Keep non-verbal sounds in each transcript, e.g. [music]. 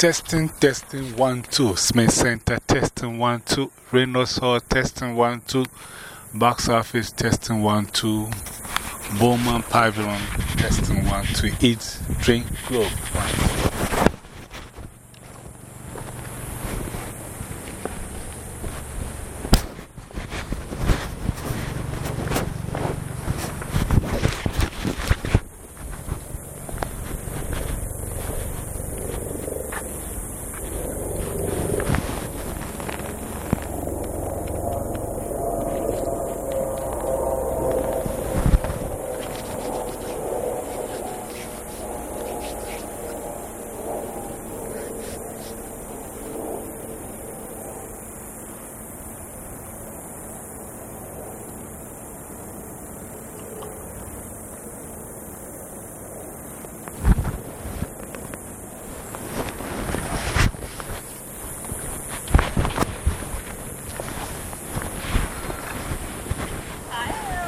Testing, testing, one, two. Smith Center, testing, one, two. Reynolds Hall, testing, one, two. Box office, testing, one, two. Boman Pavilion, testing, one, two. Eat, drink, grow, one.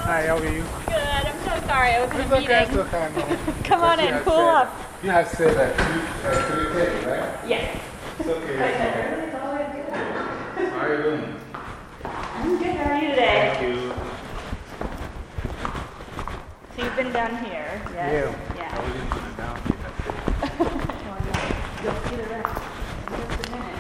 Hi, how are you? Good. I'm so sorry. I was in a It's okay, it's meeting. okay. no. Come on Because you in. had Cool said- up. You have said that you, uh, 3:30, right? Yes. It's okay. it's okay. How are you doing? I'm good. How are you today? Thank you. So you've been down here. Yes. I Yeah. was into the down here, that's it. You'll see the rest in just a minute.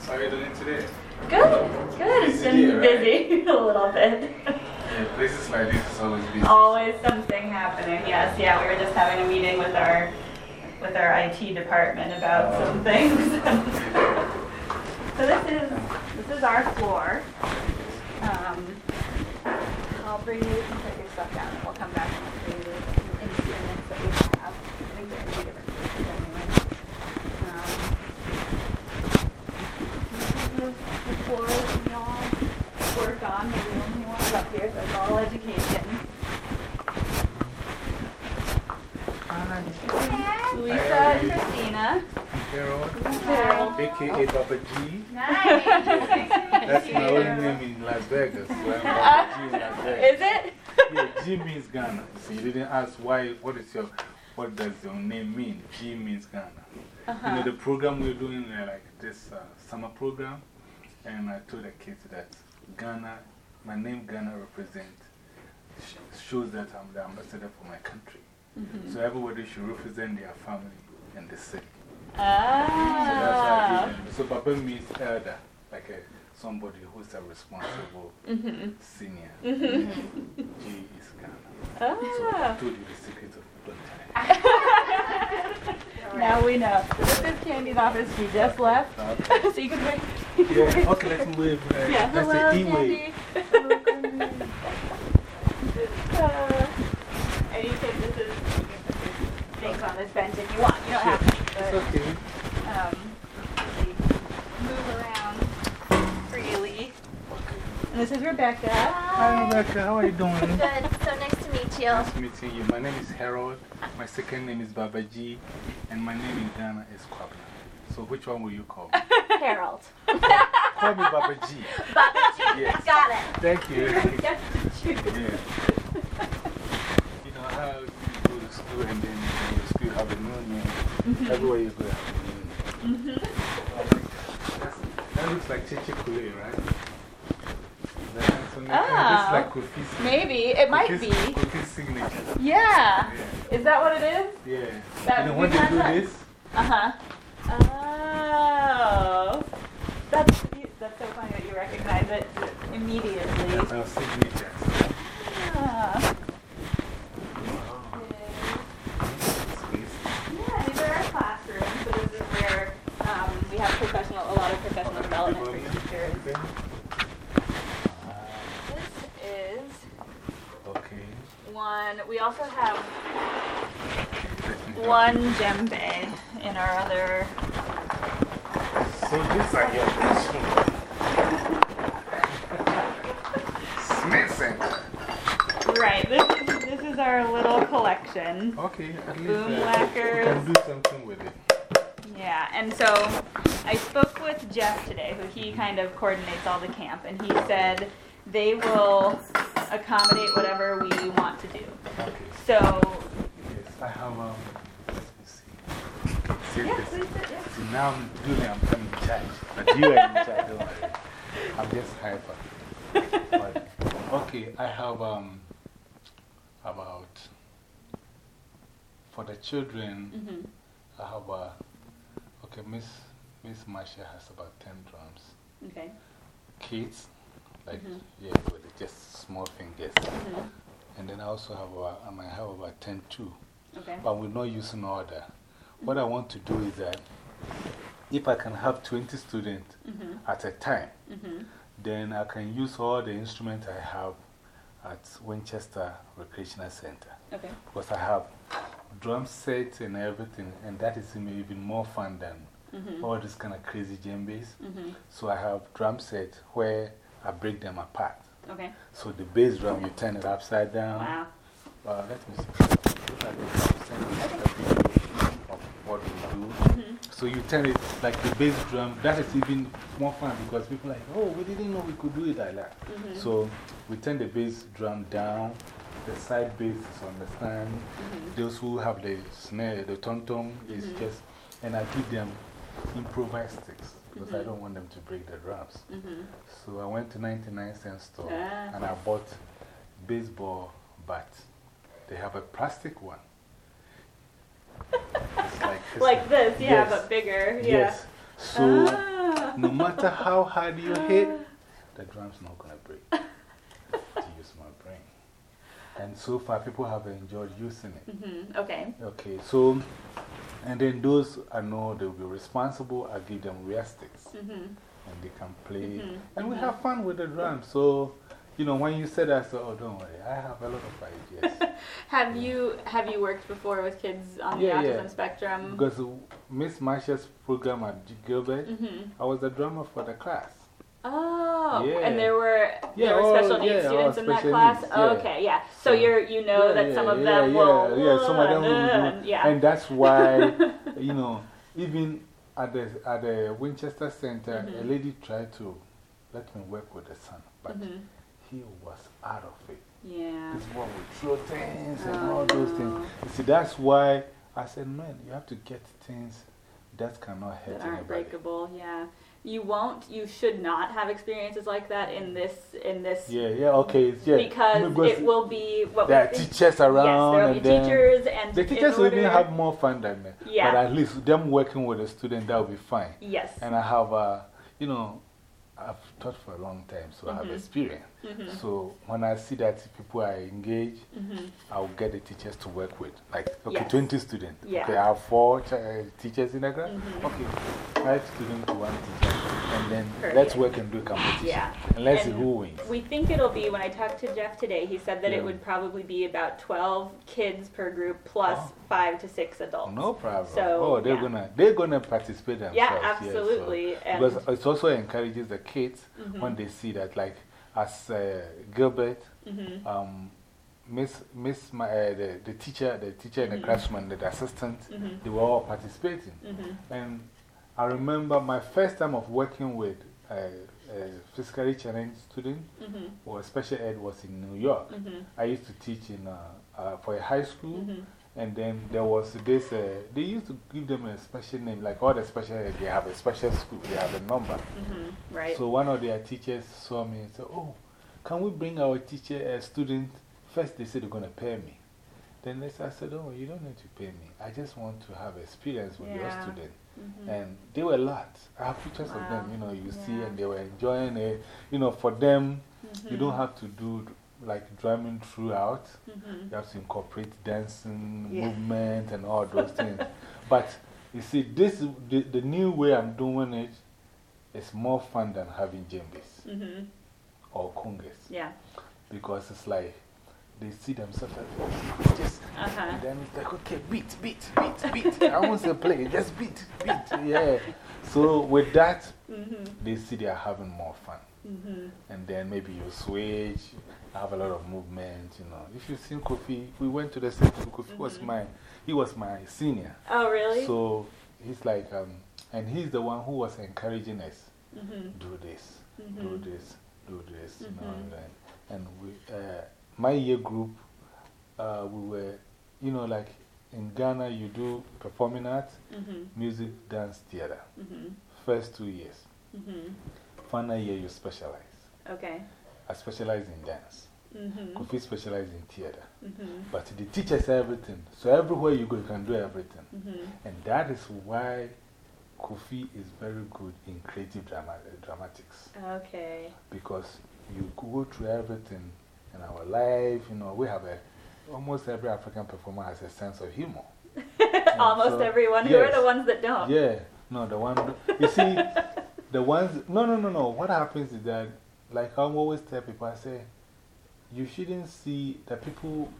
So how are you doing today? Good. Good. It's Busy been here, right? busy a little bit. Yeah, places like this is always busy. Always something happening. Yes. Yeah. We were just having a meeting with our with our IT department about some things. so this is this is our floor. Um, I'll bring you, you can put your stuff down, and we'll come back and show you the instruments that we have. I think they're in two different places anyway. Um, this is the, the floor that we all work on, maybe the only one up here, so it's all education. Lisa and Christina. Harold, Harold. aka Papa G. Nice. That's my own name in Las Vegas. So I'm Papa G in Las Vegas. Is it? Yeah, G means Ghana. So you didn't ask why, what is your, what does your name mean? G means Ghana. You know, Uh-huh. the program we're doing, uh, like this uh, summer program, and I told the kids that Ghana, my name Ghana represents, sh shows that I'm the ambassador for my country. Mm-hmm. So everybody should represent their family and the city. So Ah. them. So Papa means elder, like a, somebody who's a responsible Mm-hmm. senior. G is Ghana. So I Ah. told you the secret of don't tell. [laughs] Now we know. This is Candy's office. She just left. Okay. [laughs] so you can wait. Yeah, okay, let's wave. Uh, Yeah, let's hello, say E-wave. Candy. [laughs] Uh, and you can, this is, you can put your things on this bench if you want. You don't have to. It's But, okay. um, move around freely. And this is Rebecca. Hi, Rebecca. How are you doing? [laughs] Good. So nice to meet you. Nice meeting you. My name is Harold. My second name is Papa G. And my name in Ghana is Kwabna. So, which one will you call me? [laughs] Harold. call me Papa G. Babaji. Yes. Got it. [laughs] Thank you. Yeah. You know how you go to school and then your school have a new name. Mm-hmm. Everywhere you go, have a new name. That's- That looks like Chichi Kule, right? That- so maybe Ah. Like Kofi's. Maybe. It might Kofi's- be. Kofi's signature. Yeah. Yeah. Is that what it is? Yeah. That we when they do that- this, Uh huh. Oh. That's, that's so funny that you recognize it immediately. that's our signature. Ah. Space. Yeah, these are our classrooms. So this is where um, we have professional, a lot of professional development for teachers. This is Okay. One. We also have one djembe in our other. So this are your instruments. Smith Center. Right. This is, this is our little collection. Okay, at least Boom uh, we can do something with it. Yeah, and so I spoke with Jeff today, who he kind of coordinates all the camp, and he said they will accommodate whatever we want to do. Okay. So, Yes, I have. Um, let me see. Yeah, this. please yeah. See, now I'm doing it, I'm coming in charge. But you are in charge, don't worry. I'm just hyper. But, okay, I have um, about, for the children, Mhm. I have a, okay, Miss, Miss Marcia has about 10 drums. Okay. Kids, like, Mhm. yeah, with just small fingers. Mhm. And then I also have, about, I might have about 10 too. Okay. But we're not using order. What I want to do is that if I can have 20 students Mhm. at a time, Mhm. then I can use all the instruments I have at Winchester Recreational Center. Okay. Because I have drum sets and everything, and that is even more fun than Mhm. all this kind of crazy djembes. Mhm. So I have drum sets where I break them apart. Okay. So the bass drum, you turn it upside down. Wow. Uh, let me see. Look at this. I'll send you a video of what we do. Mhm. So you turn it like the bass drum. That is even more fun because people are like, oh, we didn't know we could do it like that. Mhm. So we turn the bass drum down. The side bass is on the stand. Mhm. Those who have the snare, the tom tom, is Mhm. just, and I give them improvised sticks because I Mhm. don't want them to break the drums. Mhm. So I went to 99 cent store Ah. and I bought baseball bat. They have a plastic one. [laughs] Like, Like this, yeah, yes, but bigger. Yeah. Yes. So Ah. no matter how hard you hit, the drum's not going to break. [laughs] to use my brain. And so far, people have enjoyed using it. Mhm. Okay. Okay, so, and then those I know they'll be responsible, I give them real sticks Mhm. and they can play. Mhm, And we have fun with the drums. So, you know, when you said that, I said, oh, don't worry, I have a lot of ideas. [laughs] Have you have you worked before with kids on Yeah, the yeah. autism spectrum? because Miss Marsha's program at Gilbert, Mhm. I was the drummer for the class. Oh, Yeah. and there were Yeah, there were all- special needs yeah, students in that class. needs. Okay, yeah. So, So- you're you know that some of them yeah, will. Yeah, some of them uh, do. Yeah. And that's why, [laughs] you know, even at the, at the Winchester Center, a Mhm. lady tried to let me work with the son, but Mhm. he was out of it. Yeah. This one would throw things and Oh, all those things. You see, that's why I said, man, you have to get things that cannot hurt That aren't anybody. breakable. Yeah. You won't. You should not have experiences like that in this in this Yeah, yeah, okay, yeah. because it will be what There are teachers around. Yes, there will be teachers and The teachers will even have more fun than me. Yeah. But at least them working with a student, that will be fine. Yes. And I have, uh, you know, I've taught for a long time, so I have Mhm. experience. Mhm. So when I see that people are engaged, Mhm. I'll get the teachers to work with. Like, okay, Yes. 20 students. Yeah. Okay, I have four uh, teachers in the class. Mhm. Okay, five students to one teacher. And then Perfect. let's work and do a competition. Yeah. And let's see And who wins. We think it'll be, when I talked to Jeff today, he said that Yeah. it would probably be about 12 kids per group plus Oh. five to six adults. No problem. So, oh, they're yeah. gonna they're gonna participate themselves. Yeah, yes, so- absolutely. and because it also encourages the kids Mhm. when they see that, like as uh, Gilbert, Mhm. um, Miss Miss my, uh, the the teacher, the teacher in the classroom, and the assistant, Mhm. they were all participating. Mhm. And I remember my first time of working with uh, a physically challenged student Mhm. or special ed was in New York. Mhm. I used to teach in uh, uh, for a high school. Mhm. And then there was this, uh, they used to give them a special name, like all the special, they have a special school, they have a number. Mhm. Right. So one of their teachers saw me and said, Oh, can we bring our teacher, a student? First, they said they're going to pay me. Then they said, I said, Oh, you don't need to pay me. I just want to have experience with your student. Mhm. And they were a lot. I have pictures of them, you know, you see, and they were enjoying it. You know, for them, you Mhm. don't have to do like drumming throughout. Mhm. You have to incorporate dancing, Yeah. movement, and all those [laughs] things. But you see, this, the, the new way I'm doing it is more fun than having djembes Mhm. or congas. Yeah. Because it's like they see themselves like, oh, just, Uh-huh. and then it's like, okay, beat, beat, beat, beat. I want to play, just beat, beat. Yeah. So with that, Mhm. they see they are having more fun. -hmm. And then maybe you switch, have a lot of movement, you know. If you've seen Kofi, we went to the same school. Kofi was -hmm. my, he was my senior. Oh, really? So he's like, um, and he's the one who was encouraging us -hmm. do this, do Mm-hmm. this, do this, you know. And, and we, uh, my year group, uh, we were, you know, like in Ghana, you do performing arts, Mm-hmm. music, dance, theater. First two years. Final year, you specialize. Okay. I specialize in dance. Mm-hmm. Kofi specialize in theater. Mm-hmm. But the teachers everything. So everywhere you go, you can do everything. Mm-hmm. And that is why Kofi is very good in creative drama dramatics. Okay. Because you go through everything in our life. You know, we have a, almost every African performer has a sense of humor. [laughs] Almost so- everyone. Who are the ones that don't? Yeah, no, the one, you see, the ones, no, no, no, no. What happens is that, like I always tell people, I say, you shouldn't see the people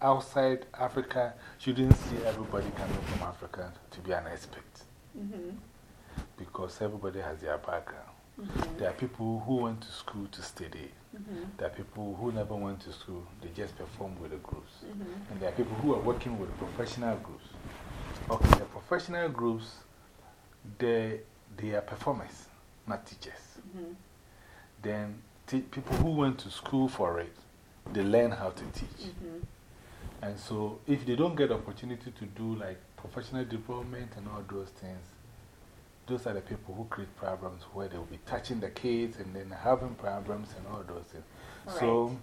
outside Africa, shouldn't see everybody coming from Africa to be an expert Mm-hmm. because everybody has their background. Mm-hmm. There are people who went to school to study. Mm-hmm. There are people who never went to school, they just perform with the groups. Mm-hmm. And there are people who are working with professional groups. Okay, the professional groups, they, they are performers, not teachers. Then people who went to school for it, they learn how to teach. Mm-hmm. And so if they don't get opportunity to do like professional development and all those things, those are the people who create problems where they will be touching the kids and then having problems and all those things. So,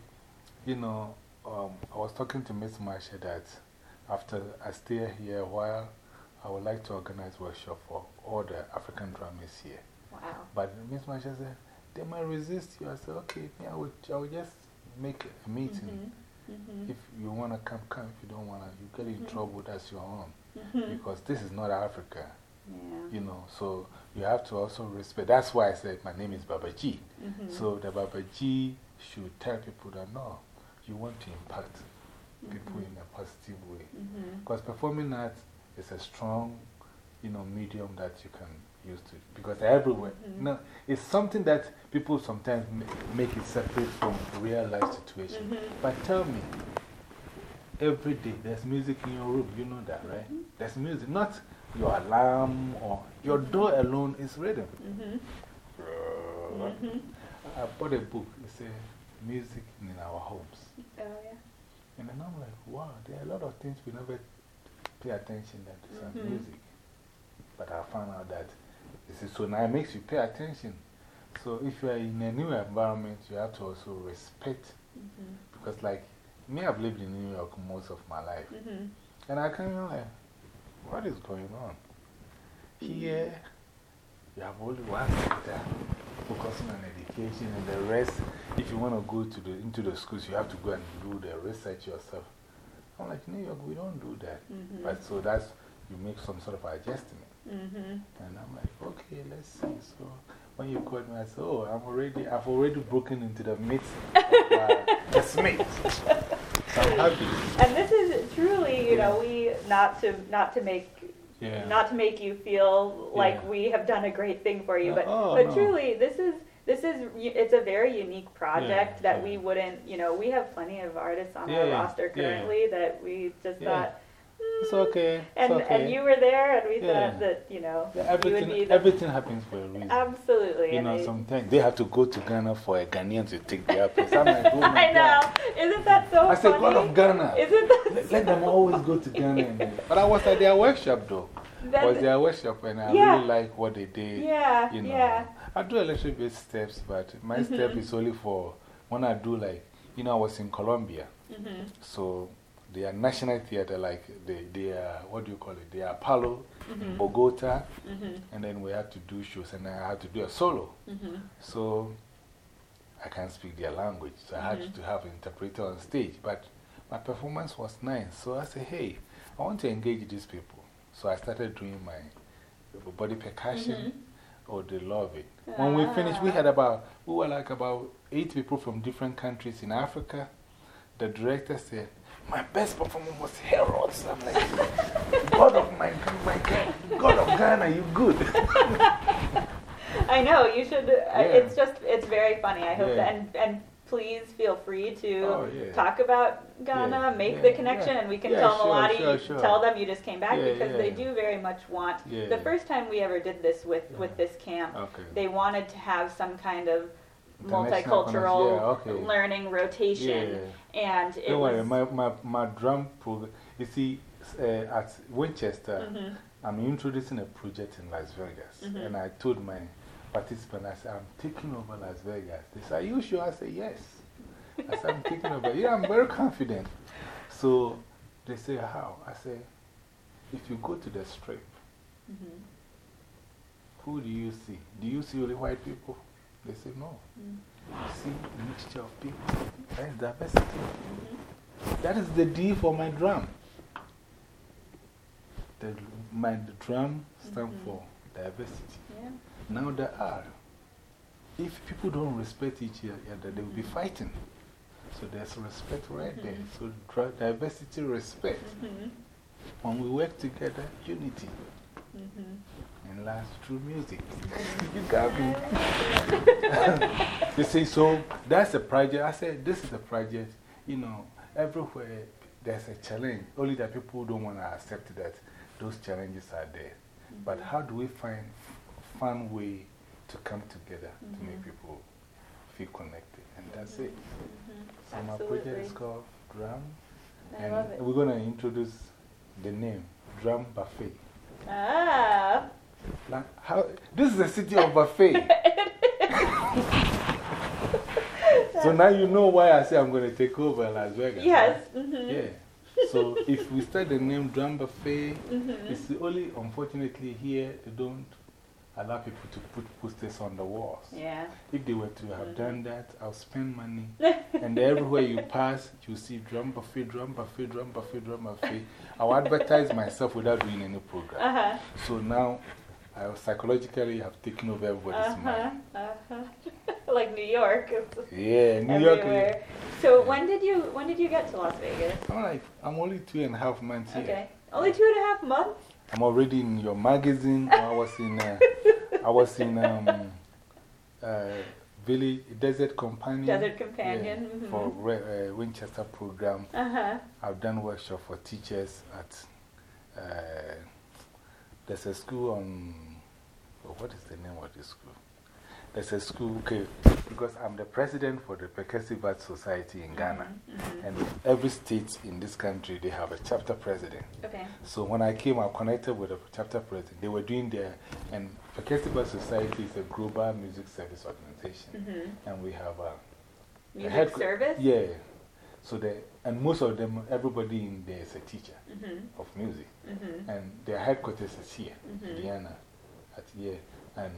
you know, um, I was talking to Miss Marsha that after I stay here a while, I would like to organize workshop for all the African drummers here. Wow. But Miss Marsha said, they might resist you. I said, okay, I, would, I would just make a meeting. Mm-hmm. If you want to come, come. If you don't want to, you get in Mhm. trouble, that's your own. Mm-hmm. Because this is not Africa, Yeah. you know. So you have to also respect. That's why I said my name is Papa G. Mm-hmm. So the Papa G should tell people that no, you want to impact people in a positive way. Mm-hmm. Because performing arts is a strong, you know, medium that you can use to, because everywhere. Mhm. No, it's something that people sometimes make it separate from real life situation. Mhm. But tell me, every day there's music in your room, you know that, right? Mhm. There's music, not your alarm or your door alone is rhythm. Mm-hmm. Mm-hmm. I bought a book, it says Music in Our Homes. Oh, yeah. And then I'm like, wow, there are a lot of things we never pay attention to some music. But I found out that this is so now it makes you pay attention. So if you are in a new environment, you have to also respect. Mm-hmm. Because, like, me, I've lived in New York most of my life. Mm-hmm. And I kind of like, what is going on? Here, you have only one sector focusing on education, and the rest, if you want to go to the, into the schools, you have to go and do the research yourself. I'm like, New York, we don't do that. Mm-hmm. But so that's, you make some sort of adjustment. Mm-hmm. And I'm like, okay, let's see. So when you called me, I said, oh, I'm already, I've already broken into the midst of uh, the Smith. So I'm happy. And this is truly, you know, we, not to, not to make Yeah. not to make you feel like Yeah. we have done a great thing for you, but, oh, but no. truly, this is, this is, it's a very unique project Yeah, that yeah. we wouldn't, you know, we have plenty of artists on Yeah, our roster currently that we just thought, It's okay. It's And, okay. and you were there, and we Yeah. thought that, you know, Yeah, you would everything, be the. everything happens for a reason. Absolutely. you know, sometimes they have to go to Ghana for a Ghanaian to take their place. I'm like, oh [laughs] my I know. God. Isn't that so I said. God of Ghana. Isn't that Let, let them always go to Ghana. But I was at their workshop though. That- was their workshop and I Yeah. really like what they did. Yeah, You know, yeah. I do a little bit steps, but my -hmm. step is only for when I do like, you know, I was in Colombia. hmm So they are national theater, like they, they are, what do you call it? They are Palo, Mhm. Bogota, hmm and then we had to do shows, and I had to do a solo. hmm So I can't speak their language, so I -hmm. had to have an interpreter on stage. But my performance was nice, so I said, hey, I want to engage these people. So I started doing my body percussion. -hmm. Oh, they love it. When we finished, we Ah. had about, we were like about eight people from different countries in Africa. The director said, My best performance was Harold's. I'm like, God of my, my God, God of Ghana, you good. [laughs] I know you should. Uh, Yeah. It's just it's very funny. I hope Yeah. that and and please feel free to Oh, yeah. talk about Ghana, make the connection, and we can tell sure, Malati, sure, sure. tell them you just came back because they do very much want. The first time we ever did this with with this camp, Okay. they wanted to have some kind of multicultural yeah, okay. learning rotation, and it Don't worry, my, my, my drum program. You see, uh, at Winchester, Mhm. I'm introducing a project in Las Vegas. Mhm. And I told my participants, I said, I'm taking over Las Vegas. They said, Are you sure? I said, Yes. I said, I'm taking over. Yeah, I'm very confident. So they say, How? I say, If you go to the strip, Mhm. who do you see? Do you see only white people? They say, No. Mm. You see a mixture of people. That is diversity. Mhm. That is the D for my drum. The, my drum stands Mhm. for diversity. Yeah. Now the R. If people don't respect each other, they will be fighting. So there's respect right there. Mhm. So diversity, respect. Mhm. When we work together, unity. And last, through music. [laughs] you got me. [laughs] you see, so that's a project. I said, this is a project. You know, everywhere there's a challenge. Only that people don't want to accept that those challenges are there. But how do we find a fun way to come together to make Mhm. people feel connected? And that's it. Mhm. So my project is called Drum. I and love it. we're going to introduce the name Drum Buffet. Ah. Like, how, this is a city of buffet. [laughs] so now you know why I say I'm going to take over Las Vegas. Yes. right? mhm. Yeah. So if we start the name Drum Buffet, Mhm. it's only unfortunately here they don't allow people to put posters on the walls. Yeah. If they were to have -hmm. done that, I'll spend money. [laughs] and everywhere you pass, you see Drum Buffet, Drum Buffet, Drum Buffet, Drum Buffet. I'll advertise myself without doing any program. Uh huh. So now I psychologically have taken over everybody's Uh huh. mind. Uh huh. [laughs] like New York. Yeah, New York. So when did you when did you get to Las Vegas? I'm like, I'm only two and a half months here. Okay. Only two and a half months. I'm already in your magazine. I was in, uh, I was in um, uh, Village Desert Companion. Desert Companion. Yeah, mhm. For Re uh, Winchester program. Uh huh. I've done workshop for teachers at, uh, there's a school on, oh, what is the name of this school? There's a school, okay, because I'm the president for the Percussive Arts Society in Ghana. Mhm. And every state in this country, they have a chapter president. Okay. So when I came, I connected with the chapter president. They were doing their, and Percussive Arts Society is a global music service organization. Mhm. And we have a, a Music head- service. Yeah. So they, and most of them, everybody in there is a teacher Mhm. of music. Mhm. And their headquarters is here, Mhm. Diana, at here. And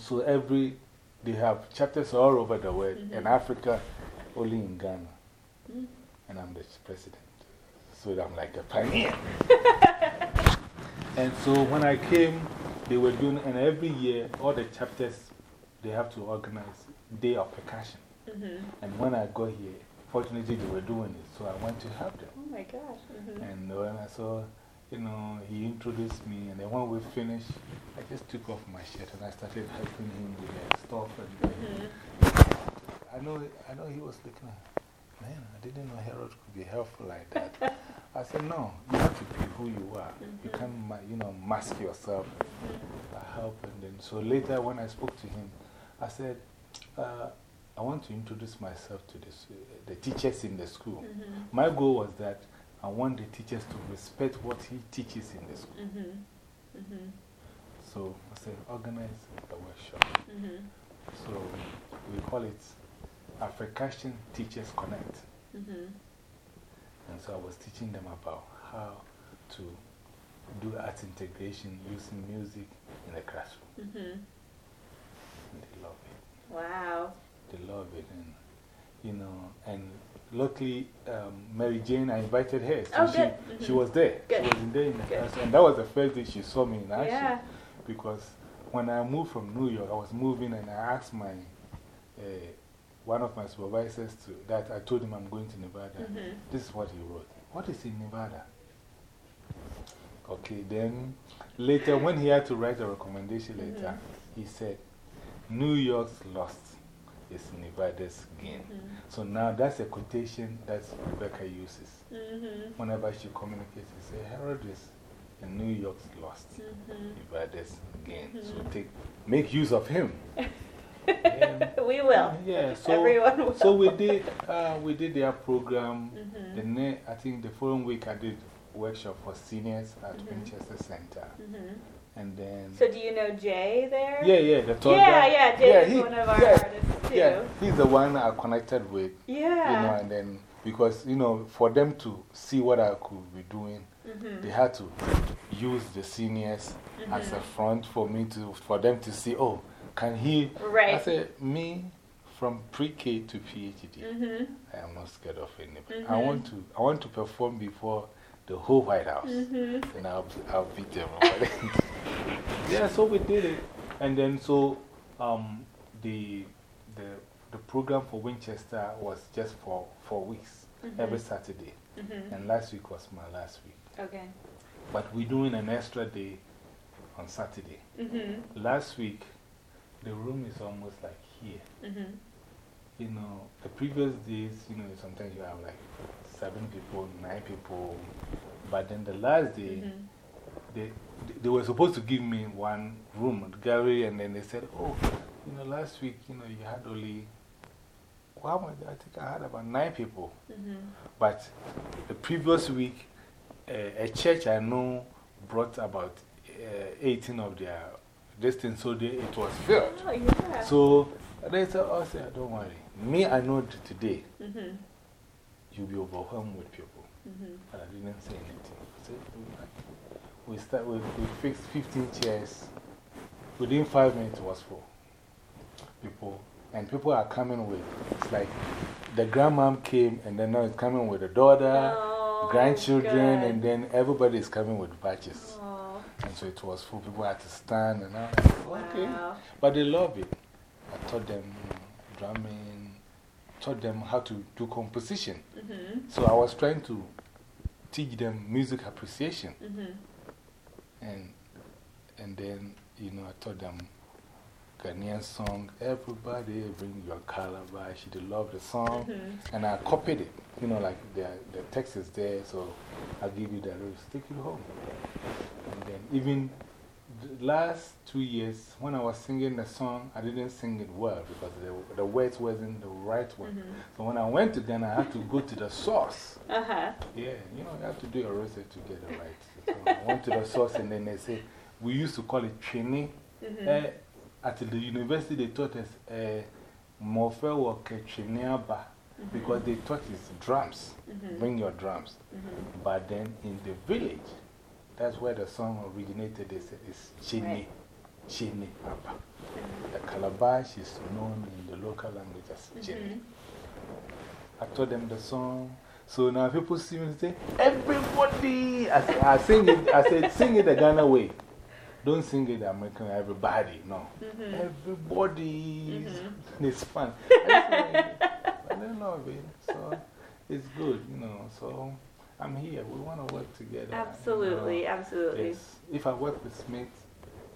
so every, they have chapters all over the world. Mhm. In Africa, only in Ghana. Mm. And I'm the president. So I'm like a pioneer. [laughs] and so when I came, they were doing, and every year, all the chapters, they have to organize Day of Percussion. Mhm. And when I got here, fortunately they were doing it, so I went to help them. Oh my gosh. Mhm. And when I saw, you know, he introduced me, and then when we finished, I just took off my shirt and I started helping him with the stuff. And Mhm. I, know, I know he was looking at, man, I didn't know Harold could be helpful like that. [laughs] I said, no, you have to be who you are. You -hmm. can't, you know, mask yourself. I help. And then, so later when I spoke to him, I said, uh, I want to introduce myself to this, uh, the teachers in the school. Mhm. My goal was that I want the teachers to respect what he teaches in the school. Mhm. Mhm. So I said, organize a workshop. Mhm. So we call it African Teachers Connect. Mhm. And so I was teaching them about how to do art integration using music in the classroom. Mhm. And they love it. Wow. They love it. And, you know, and luckily, um, Mary Jane, I invited her. So Oh, she, good. she Mhm. was there. Good. She was in there in the class. And that was the first day she saw me in action. Yeah. Because when I moved from New York, I was moving and I asked my, uh, one of my supervisors to, that I told him I'm going to Nevada. Mhm. This is what he wrote. What is in Nevada? Okay, then later when he had to write a recommendation letter, Mm-hmm. he said, New York's lost is Nevada's gain. Mm-hmm. So now that's a quotation that Rebecca uses. Mm-hmm. Whenever she communicates, she says, Harold is and New York's lost. Mm-hmm. Nevada's gain. So take, make use of him. [laughs] We will. Yeah, so, Everyone will. so we did, uh, we did their program. Mhm. The I think the following week I did workshop for seniors at. Winchester Center. And then, So, do you know Jay there? yeah, yeah, the tall Yeah, guy. yeah, Jay is he- one of our yeah, artists too. Yeah, he's the one I connected with, Yeah. you know, Yeah. and then because, you know, for them to see what I could be doing, Mhm. they had to use the seniors as a front for me to, for them to see, oh, can he? Right. I Right. said, me from pre K to PhD, Mhm. I am not scared of anybody. I, Mhm. want to, I want to perform before the whole White House. Mhm. And I'll, I'll beat them. [laughs] yeah, so we did it. And then, so um, the, the, the program for Winchester was just for four weeks, every Saturday. Mhm. And last week was my last week. Okay. But we're doing an extra day on Saturday. Mhm. Last week, the room is almost like here. Mhm. You know, the previous days, you know, sometimes you have like seven people, nine people. But then the last day, Mhm. they, they were supposed to give me one room, the gallery, and then they said, oh, you know, last week, you know, you had only, well? I think I had about nine people. Mhm. But the previous week, uh, a church I know brought about uh, 18 of their distance, so they, it was filled. Oh, yeah. So they said, oh, say, don't worry. Me, I know today Mhm. You'll be overwhelmed with people. Mhm. But I didn't say anything. So we, start, we, we fixed 15 chairs. Within five minutes, it was full. People, and people are coming with, it's like the grandmom came, and then now it's coming with the daughter, Oh, grandchildren, and then everybody is coming with batches. Oh, And so it was full. People had to stand, and I was like, okay. But they love it. I taught them drumming, taught them how to do composition. Mhm. So I was trying to teach them music appreciation. Mhm. And, and then, you know, I taught them Ghanaian song, Everybody Bring Your Calabash. They love the song. Mhm. And I copied it. You know, like the, the text is there, so I'll give you the lyrics, take it home. And then, even last two years, when I was singing the song, I didn't sing it well because the, the words wasn't the right one. Mhm. So when I went to Ghana, I had to go to the source. Uh huh. Yeah, you know, you have to do a research to get it right. So I went to the source and then they say, we used to call it training. Mhm. Eh, at the university, they taught us uh, Morphe work Triniaba because they taught us drums. Mhm. Bring your drums. Mhm. But then in the village, that's where the song originated. They said it's Chini. Chini Abba. The calabash is known in the local language as Chini. Mhm. I taught them the song. So now people see me and say, Everybody! I, I sing it, I said, sing it the Ghana way. Don't sing it the American everybody. No. Mhm. Everybody. It's fun. I don't know, it. So it's good, you know. So I'm here. We want to work together. you know. Absolutely, absolutely. Yes. If I work with Smith,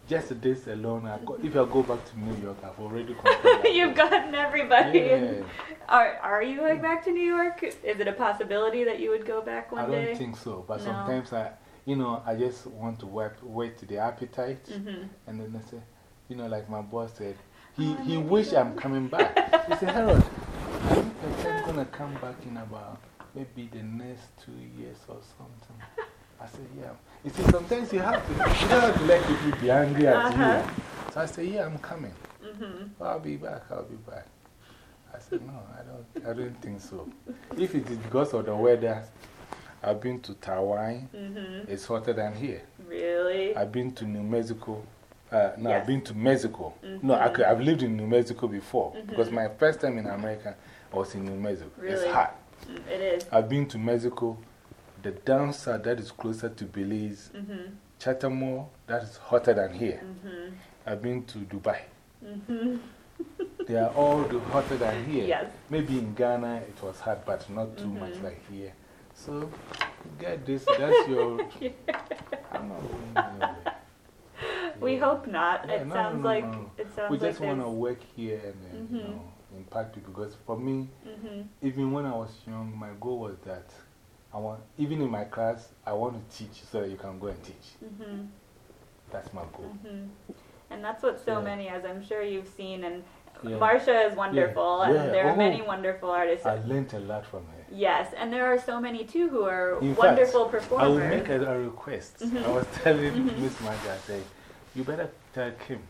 just this alone, I go, if I go back to New York, I've already. [laughs] You've gotten everybody. Yeah. Are, are you going back to New York? Is it a possibility that you would go back one day? I don't think so. But No. sometimes I, you know, I just want to wait, wait to the appetite. Mhm. And then I say, you know, like my boss said, he, Oh, he maybe wish. I'm coming back. He said, Harold, I think I'm going to come back in about maybe the next two years or something? [laughs] I said, yeah. You see, sometimes you have to, you don't have to let people be angry at Uh-huh. you. So I said, yeah, I'm coming. Mhm. I'll be back, I'll be back. I said, no, I don't, I don't think so. If it is because of the weather, I've been to Taiwan, Mhm. it's hotter than here. Really? I've been to New Mexico. Uh, no, I've been to Mexico. No, I could, I've lived in New Mexico before because my first time in America I was in New Mexico. It's hot. It is. I've been to Mexico, the downside that is closer to Belize, Mhm. Chetumal, that is hotter than here. Mhm. I've been to Dubai. Mhm. They are all the hotter than here. Yes. Maybe in Ghana it was hot, but not too much Mhm. like here. So, get this, that's your. [laughs] I'm not going anywhere. We hope not. Yeah, it no, sounds no, like no. it sounds we like just want to work here and then, you Mhm. know, impact people. Because for me, Mhm. even when I was young, my goal was that I want, even in my class, I want to teach so that you can go and teach. Mhm. That's my goal. Mhm. And that's what so Yeah. many, as I'm sure you've seen, and Yeah. Marsha is wonderful, Yeah. and there are Oh. many wonderful artists. I learned a lot from her. Yes, and there are so many too who are In wonderful fact, performers. I will make a, a request. Mhm. I was [laughs] telling Mhm. Miss Magda, I said, you better tell Kim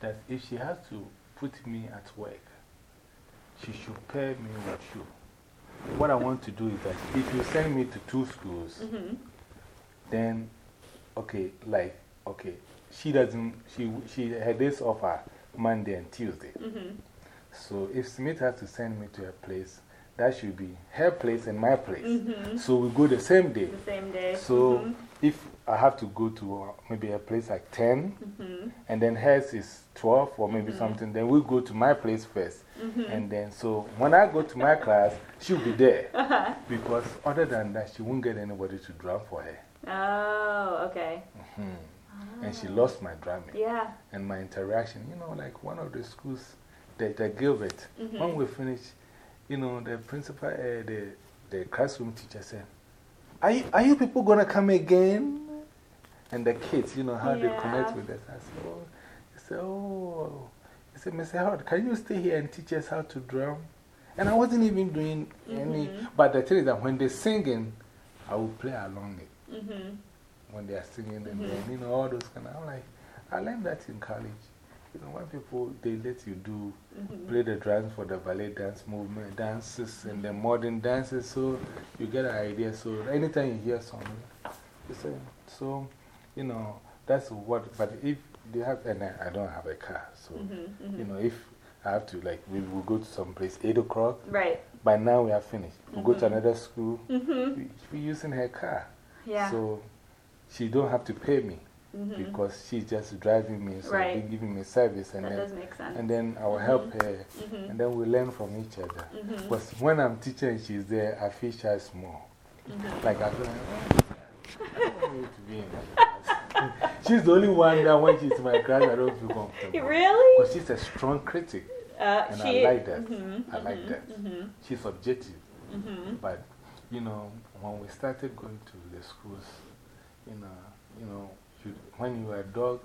that if she has to put me at work, she should pair me with you. What I want to do is that if you send me to two schools, Mhm. then, okay, like, okay, she doesn't, she, she, her days off are Monday and Tuesday. Mhm. So if Smith has to send me to her place, that should be her place and my place. Mhm. So we go the same day. The same day. So Mhm. if I have to go to uh, maybe a place like 10, Mhm. and then hers is 12 or maybe -hmm. something, then we go to my place first. Mhm. And then, so when I go to my class, she'll be there. [laughs] Uh-huh. Because other than that, she won't get anybody to drum for her. Oh, okay. -hmm. And she lost my drumming. Yeah. And my interaction, you know, like one of the schools, the, the Gilbert, -hmm. when we finished, you know, the principal, uh, the, the classroom teacher said, are you, are you people going to come again? And the kids, you know, how they connect with us. I said, oh, he said, oh. He said, Mr. Howard, can you stay here and teach us how to drum? And I wasn't even doing any, -hmm. but the thing is that when they're singing, I will play along it. Mhm. When they are singing, and -hmm. then, you know, all those kind of, I'm like, I learned that in college. You know, when people, they let you do -hmm. play the drums for the ballet dance movement, dances, and the modern dances, so you get an idea. So anytime you hear something, you say, so, you know, that's what, but if they have, and I, I don't have a car, so, -hmm. you know, if I have to, like, we will go to some place 8 o'clock, Right. by now we are finished. We go to -hmm. another school, -hmm. we, we're using her car. Yeah. So she don't have to pay me -hmm. because she's just driving me, so Right. they giving me service. And that then, does make sense. and then I will help her. -hmm. And then we learn from each other. -hmm. Because when I'm teaching she's there, I feel shy small. -hmm. Like I feel like, oh, I don't need to be in. [laughs] she's the only one that when she's in my class, I don't feel comfortable. [laughs] Really? But she's a strong critic. Uh, And she, I like that. -hmm. I like that. -hmm. She's objective. -hmm. But, you know, when we started going to the schools, you know, you know you, when you are a dog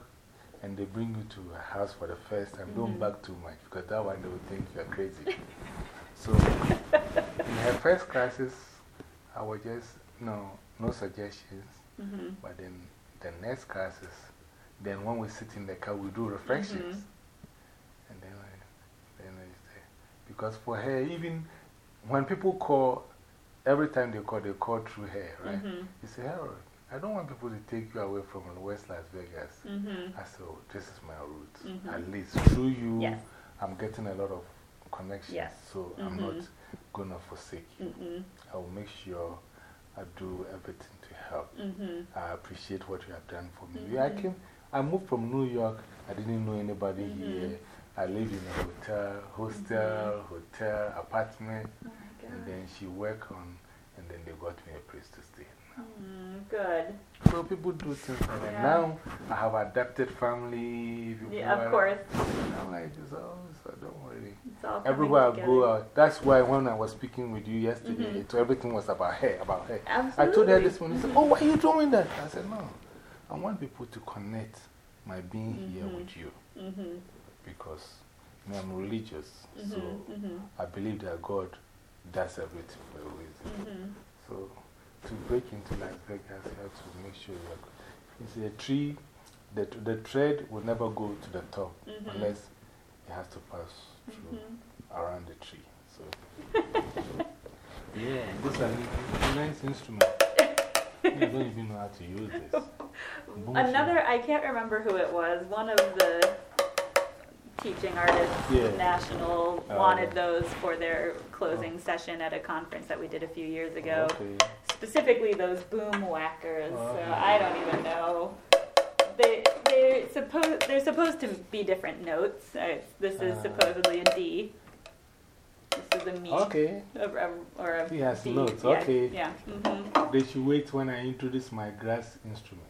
and they bring you to a house for the first time, don't bark too much because that one they will think you are crazy. [laughs] so, in her first classes, I was just, no, no suggestions. But then the next classes, then when we sit in the car, we do reflections. -hmm. And then, then I say, because for her, even when people call, every time they call, they call through her, right? -hmm. You say, Harold, I don't want people to take you away from West Las Vegas. -hmm. I said, oh, this is my route. Mhm. At least through you, Yes. I'm getting a lot of connections. Yes. So I'm not Mhm. going to forsake you. -hmm. I will make sure I do everything to help. -hmm. I appreciate what you have done for me. Mhm. I came, I moved from New York. I didn't know anybody Mhm. here. I lived in a hotel, hostel, hotel, apartment. Oh And then she worked on, and then they got me a place to stay. Mm, good. So people do things like that. Yeah. Now I have adapted family. Yeah, of course. I'm like, so, so don't worry. It's all Everywhere I go out, that's why when I was speaking with you yesterday, Mhm. it, everything was about her, about her. Absolutely. I told her this morning, she said, Oh, why are you doing that? I said, No. I want people to connect my being here Mhm. with you -hmm. because I'm religious. So -hmm. -hmm. I believe that God does everything for a reason. -hmm. So to break into Las Vegas, you have to make sure you're. You see, a tree, the, the thread will never go to the top Mhm. unless it has to pass through Mhm. around the tree. So, [laughs] yeah, this is a, a nice instrument. [laughs] I don't even know how to use this. Boom, Another, I can't remember who it was, one of the teaching artists, Yeah. national, Oh, wanted yeah. those for their closing session at a conference that we did a few years ago. Okay. Specifically, those boom whackers. Oh. So I don't even know. They, they're, supposed, they're supposed to be different notes. Uh, this is Ah. supposedly a D. This is a me. Okay. Or a, or a He has notes, Yeah, okay. Yeah. hmm They should wait when I introduce my grass instrument.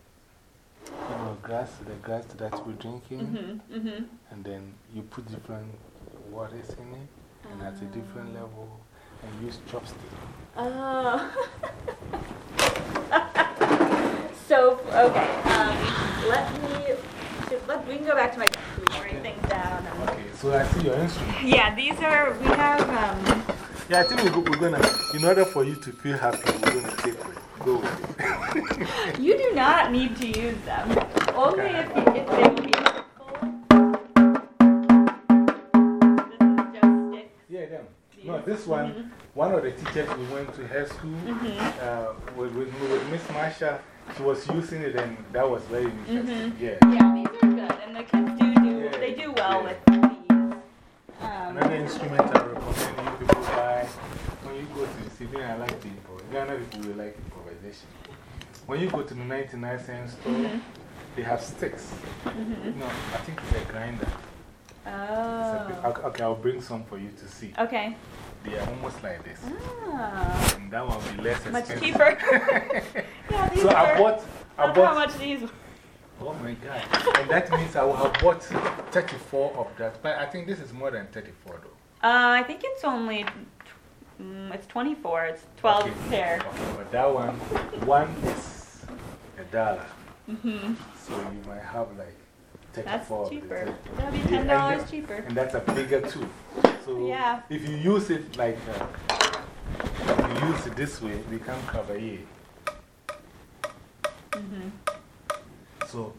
You know, grass, the grass that we're drinking, Mm-hmm. Mm-hmm. and then you put different waters in it, and at a different level, and use chopstick. Oh. [laughs] so, okay. Um, let me. Let, we can go back to my can things down. Okay, so I see your instrument. Yeah, these are. We have. Um, Yeah, I think we're, we're gonna, in order for you to feel happy, we're gonna take it. Go with it. you do not need to use them. Only if, you, if they will be helpful. This is just stick. Yeah, them. No, this one, one of the teachers we went to her school uh, with, with, with Miss Marsha, she was using it and that was very interesting. Yeah. Yeah, these are good, and the kids do do. Yeah, They do well yeah. with these. Um, Another instrument I recommend you people buy when you go to the city, I like the Ghana people will like When you go to the 99 cent store, Mm-hmm. they have sticks. No, I think it's a grinder. It's a oh. okay, I'll bring some for you to see. Okay. They are almost like this. Ah. And that one will be less Much cheaper. [laughs] yeah, these so are. I bought, I I how much these. oh my God. And that means I will have bought 34 of that. But I think this is more than 34 though. Uh, I think it's only. Mm, it's 24. It's 12 Okay. pair. Okay, but that one, one is a dollar. hmm So you might have like 34 That's cheaper. That'll be $10 that- cheaper. And that's a bigger too. So Yeah. if you use it like, uh, if you use it this way, we it becomes cavalier. hmm So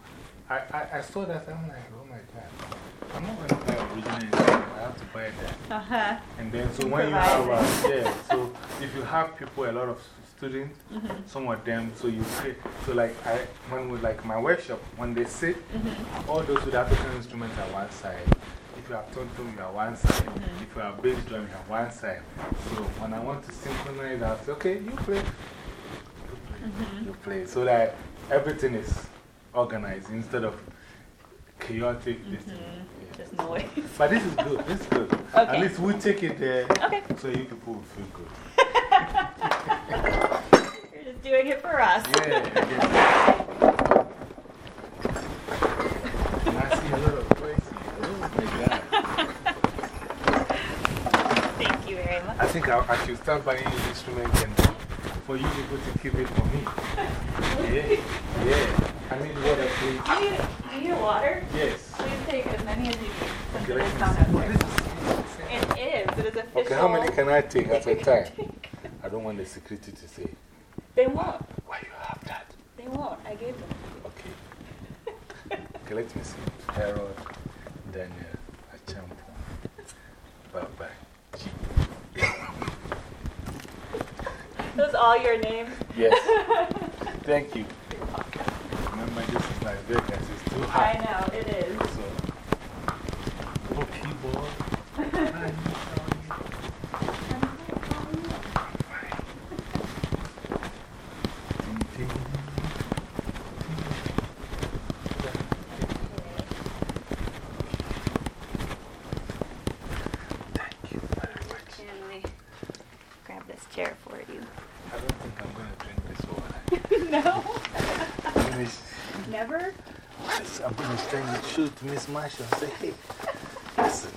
I, I, I saw that, I'm like, oh my God. I'm not going to buy original have to buy that. Uh huh. And then, so when you have, uh, yeah, so if you have people, a lot of students, Mm-hmm. some of them, so you pay, so like, I, when we, like my workshop, when they sit, Mm-hmm. all those with African instruments are one side. If you have tom tom, you are one side. Mm-hmm. If you have bass drum, you are one side. So when I want to synchronize, I say, okay, you play. You play. Mm-hmm. You play. So that everything is organized instead of chaotic. thing. Yeah. Just noise. [laughs] But this is good. This is good. Okay. At least we take it there Okay. so you people will feel good. [laughs] You're just doing it for us. Yeah. I see a lot of crazy. My God. Thank you very much. I think I, I should start buying you instruments and for you people to keep it for me. [laughs] Yeah. Yeah. I need water, please. Do you, do you water? Yes. Please take as many as you can. Since Okay, it is me found see. out there. It is. It is official. Okay, how many can I take at a [laughs] time? I don't want the security to say, They won't. why you have that? They won't. I gave them. Okay. Okay, let me see. Harold, Daniel, Achampo. Bye bye. Those all your names? Yes. [laughs] Thank you. Remember, this is Las Vegas. It's too hot. I know, it is. So, oh, keyboard. [laughs] Hi, how are you? Ding, ding, ding. Thank you very much. Can we grab this chair for you? I don't think I'm going to drink this water. no. I'm gonna- Never? I'm going to stand Miss Marsha and say, hey, listen.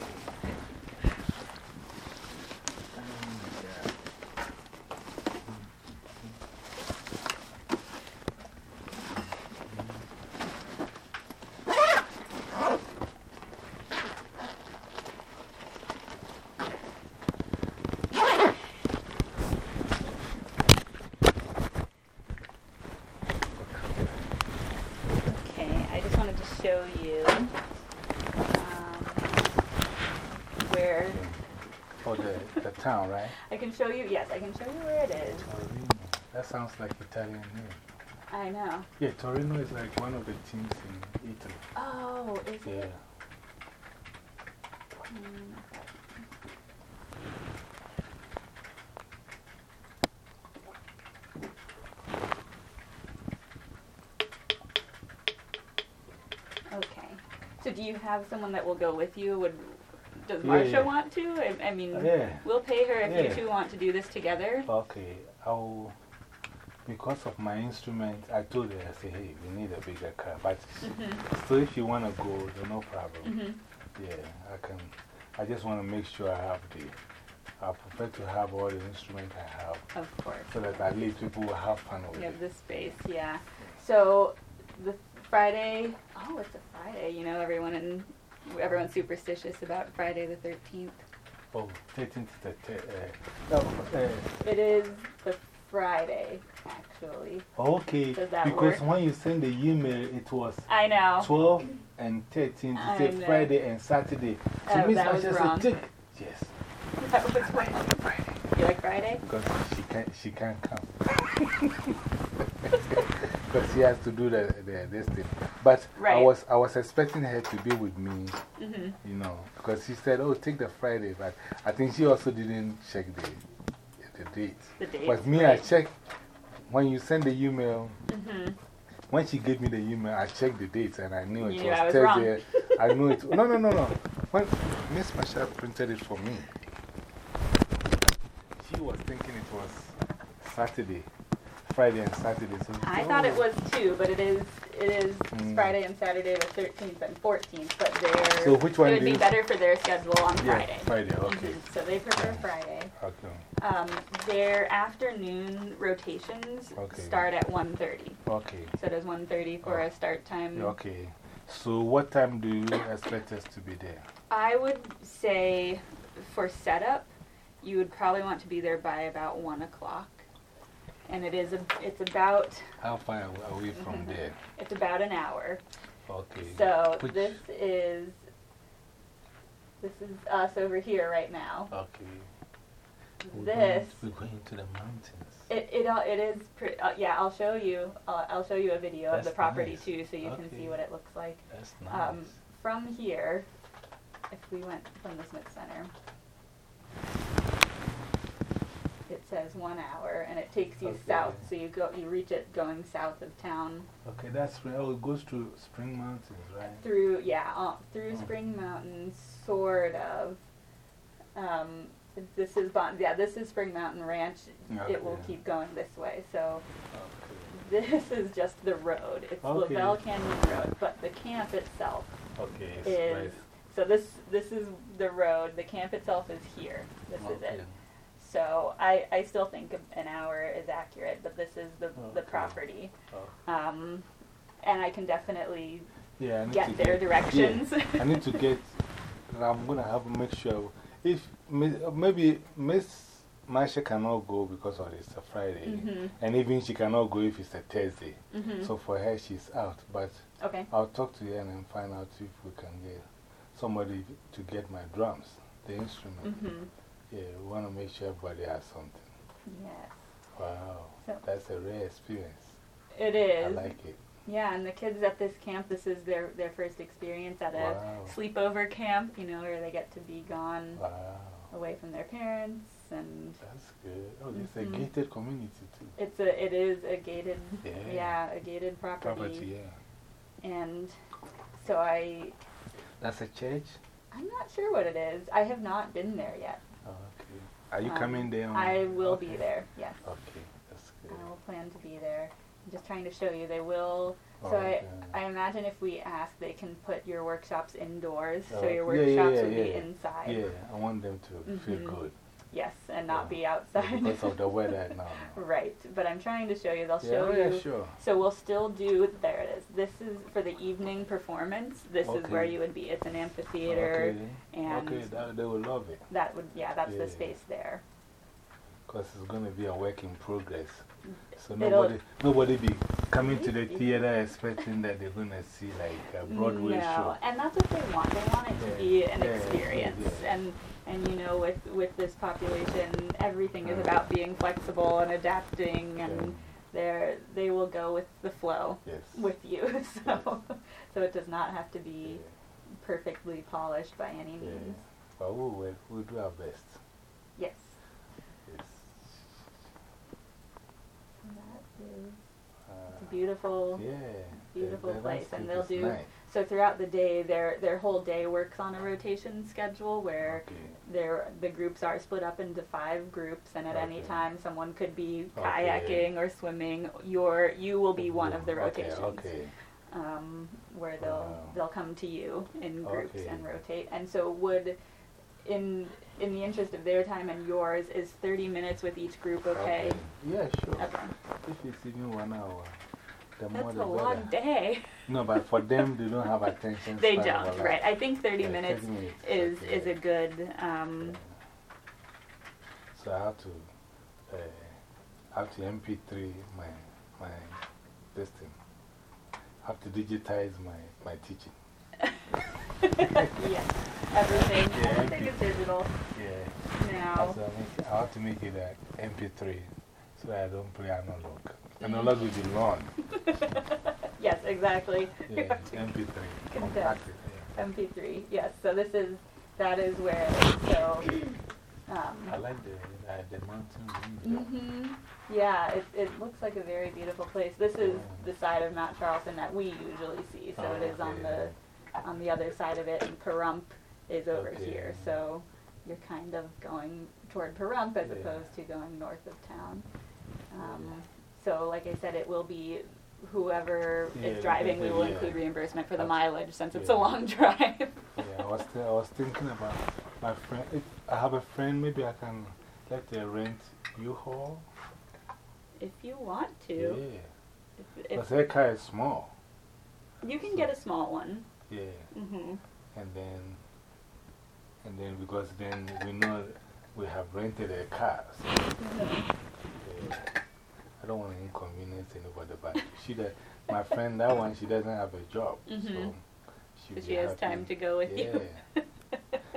Okay, I just wanted to show you um, where. For the, the town, right? I can show you, yes, I can show you where it is. Torino. That sounds like Italian name. I know. Yeah, Torino is like one of the teams in Italy. Oh, is Yeah. it? Mm, Okay. So do you have someone that will go with you? Would does Yeah, Marsha yeah. want to? I, I mean, Yeah. we'll pay her if you two want to do this together. Okay, I'll. because of my instrument, I told her, I said, hey, we need a bigger car. But -hmm. so if you want to go, then no problem. -hmm. Yeah, I can. I just want to make sure I have the. I prefer to have all the instruments I have. Of course. So that at least people will have fun with You it. have the space, yeah. So the Friday, oh, it's a Friday, you know, everyone in, everyone's superstitious about Friday the 13th. Oh, 13th to the. Uh, no, uh, It is the Friday, actually. okay, Does because work? when you send the email, it was I know. 12 and 13. I It said know. Friday and Saturday. So Oh, Miss that was Masha wrong. said, take. Yes. That was wrong. Friday. You like Friday? Because she can't, she can't come. [laughs] Because she has to do the, the, this thing. But I, was, I was expecting her to be with me, -hmm. you know, because she said, oh, take the Friday. But I think she also didn't check the, the date. The date. But me, I checked, when you send the email, -hmm. when she gave me the email, I checked the dates and I knew it You was I was Thursday. I knew [laughs] it. No, no, no, no. When Miss Masha printed it for me, she was thinking it was Saturday, Friday and Saturday. So I thought it was two, but it is, it is Mm. Friday and Saturday the 13th and 14th, but they're, So which one it would be better for their schedule on Yeah, Friday. Friday, okay. Mhm, So they prefer Friday. Okay. Um, their afternoon rotations Okay. start at 1.30. Okay. So does 1.30 for Oh. a start time? Okay. So what time do you expect us to be there? I would say for setup, you would probably want to be there by about 1 o'clock. And it is a, it's about How far are we from there? it's about an hour. Okay. So Which- this is this is us over here right now. Okay. We're This Going, we're going to the mountains. it it all- it is pretty. uh, yeah. I'll show you. Uh, I'll show you a video of the property nice. too, so you can see what it looks like. That's nice. Um, from here, if we went from the Smith Center, it says one hour, and it takes you Okay. south. So you go, you reach it going south of town okay, that's right. Oh, it goes through Spring Mountains, right? through yeah uh, through Oh. Spring Mountain, sort of. Um, this is bon yeah this is Spring Mountain Ranch. It will keep going this way. So Okay. this is just the road. It's Okay. Lovell Canyon Road, but the camp itself Okay, is right. so this this is the road. The camp itself is here. This is it. So I, I still think an hour is accurate, but this is the the Okay. property. Oh. Um, and I can definitely Yeah, I need to get their get- directions. I need to [laughs] get, I'm going to have to make sure. If maybe Miss Masha cannot go because of it's a Friday, Mhm. and even she cannot go if it's a Thursday. Mhm. So for her, she's out. But okay. I'll talk to her and find out if we can get somebody to get my drums, the instrument. hmm Yeah, we want to make sure everybody has something. Yes, Wow, So- that's a rare experience. It is. I like it. Yeah, and the kids at this camp, this is their their first experience at a Wow. sleepover camp. You know, where they get to be gone Wow, away from their parents, and that's good. Oh, it's a Mhm. gated community too. it's a it is a gated Yeah. yeah a gated property. Property, yeah. And so I That's a church? I'm not sure what it is. I have not been there yet. Are you Um, coming there? I will okay. be there. Yes, Okay, that's good. I will plan to be there. I'm just trying to show you. They will. So okay. I, I imagine if we ask, they can put your workshops indoors, so your yeah, yeah, workshops yeah, will be inside. Yeah, I want them to feel Mhm. good. Yes, and not Yeah. be outside. because of the [laughs] weather now. right, but I'm trying to show you. They'll Yeah, show yeah, you. sure. So we'll still do. There it is. This is for the evening performance. This is where you would be. It's an amphitheater. Okay, and- okay that, they will love it. That would yeah. That's Yeah. the space there. Because it's going to be a work in progress. So nobody, nobody be coming to the theater expecting that they're going to see like a Broadway no, show. and that's what they want. They want it to Yeah. be an Yeah, experience, yeah. and and you know, with with this population, everything is about being flexible and adapting, and they're they will go with the flow Yes. with you. [laughs] So so it does not have to be perfectly polished by any means. But we will we'll do our best. Yes. Yes. That is It's a beautiful, Yeah. beautiful the- the place, and they'll do- nice. so throughout the day, their, their whole day works on a rotation schedule where Okay. There, the groups are split up into five groups, and at any time, someone could be Okay. kayaking or swimming. Your, you will be one of the Okay, rotations, Okay. um, where they'll Wow. they'll come to you in groups Okay. and rotate. And so, would in in the interest of their time and yours, is thirty minutes with each group okay? Yeah, sure. Okay. If it's even one hour, the more That's the a long better. day. No, but for them, they don't have attention. they don't, a right? I think thirty Yeah, minutes 30 minutes, is okay. is a good. Um, So I have to, uh, I have to MP3 my, my, this thing. I have to digitize my, my teaching. [laughs] yeah, everything. Yeah, everything is digital Yeah. now. So I, make, I have to make it an MP3 so that I don't play analog. Analog will be long. Yes, exactly. Yeah, MP3. condense. compacted, yeah. MP3, yes. So this is, that is where, so, um, I like the, uh, the mountain range. hmm yeah, it, it looks like a very beautiful place. This is the side of Mount Charleston that we usually see. So it is on the, on the other side of it, and Pahrump is over Okay. here. So you're kind of going toward Pahrump as Yeah. opposed to going north of town. Um, so, like I said, it will be whoever Yeah, is driving, we will yeah. include reimbursement for the Abs- mileage since it's a long [laughs] drive. Yeah, I was, th I was thinking about my friend. If I have a friend, maybe I can let her rent U-Haul. if you want to, Yeah. if, Because if her car is small. you can get a small one. Yeah. hmm And then, and then because then we know we have rented a car. So, yeah, I don't want to inconvenience anybody, but she does, my friend, that one, she doesn't have a job. So she'll So be she has happy. time to go with you. Yeah.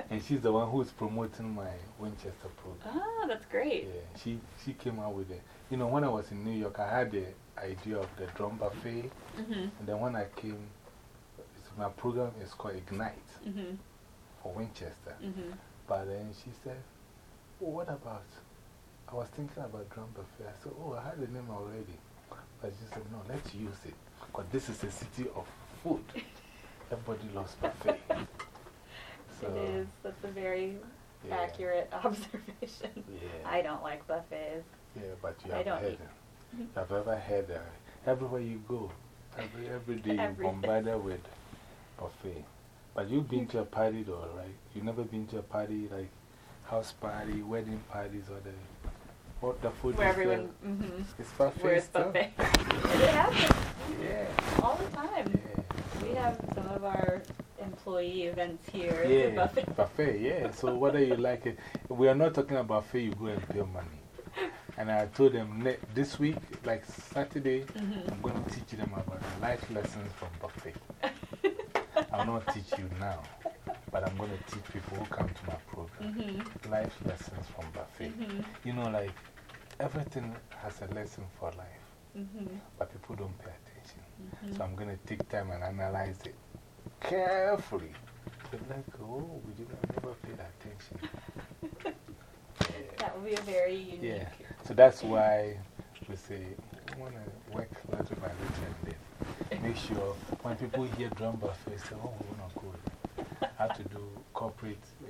and she's the one who's promoting my Winchester program. Ah, that's great. Yeah, she, she came out with it. You know, when I was in New York, I had the idea of the drum buffet. hmm And then when I came, my program is called Ignite hmm for Winchester. hmm But then she said, oh, what about, I was thinking about drum buffet. I said, oh, I had the name already. But she said, no, let's use it. Because this is a city of food. [laughs] Everybody loves buffet. [laughs] So, It is. That's a very yeah, accurate [laughs] observation. Yeah. I don't like buffets. Yeah, but you I have don't heard them. You have ever heard that? Everywhere you go, every, every day you're bombarded with buffet. But you've been to a party though, right? You've never been to a party like house party, wedding parties, or the, what the food Where everyone, there? hmm It's buffet. where it's buffet. [laughs] it happens Yeah. all the time. Yeah. We have some of our employee events here. Yeah, buffet. buffet, yeah. So whether you like it, we are not talking about buffet, you go and pay money. And I told them this week, like Saturday, -hmm. I'm going to teach them about life lessons from buffet. [laughs] I'll not teach you now, but I'm going to teach people who come to my program -hmm. life lessons from buffet. -hmm. You know, like everything has a lesson for life, -hmm. but people don't pay attention. -hmm. So I'm going to take time and analyze it carefully. They're like, oh, we didn't never paid attention. [laughs] That would be a very unique. Yeah. So that's why we say we want to work little by little and then make sure when people hear drum buffet, say, oh, we want to go. there." I have to do corporate. Uh,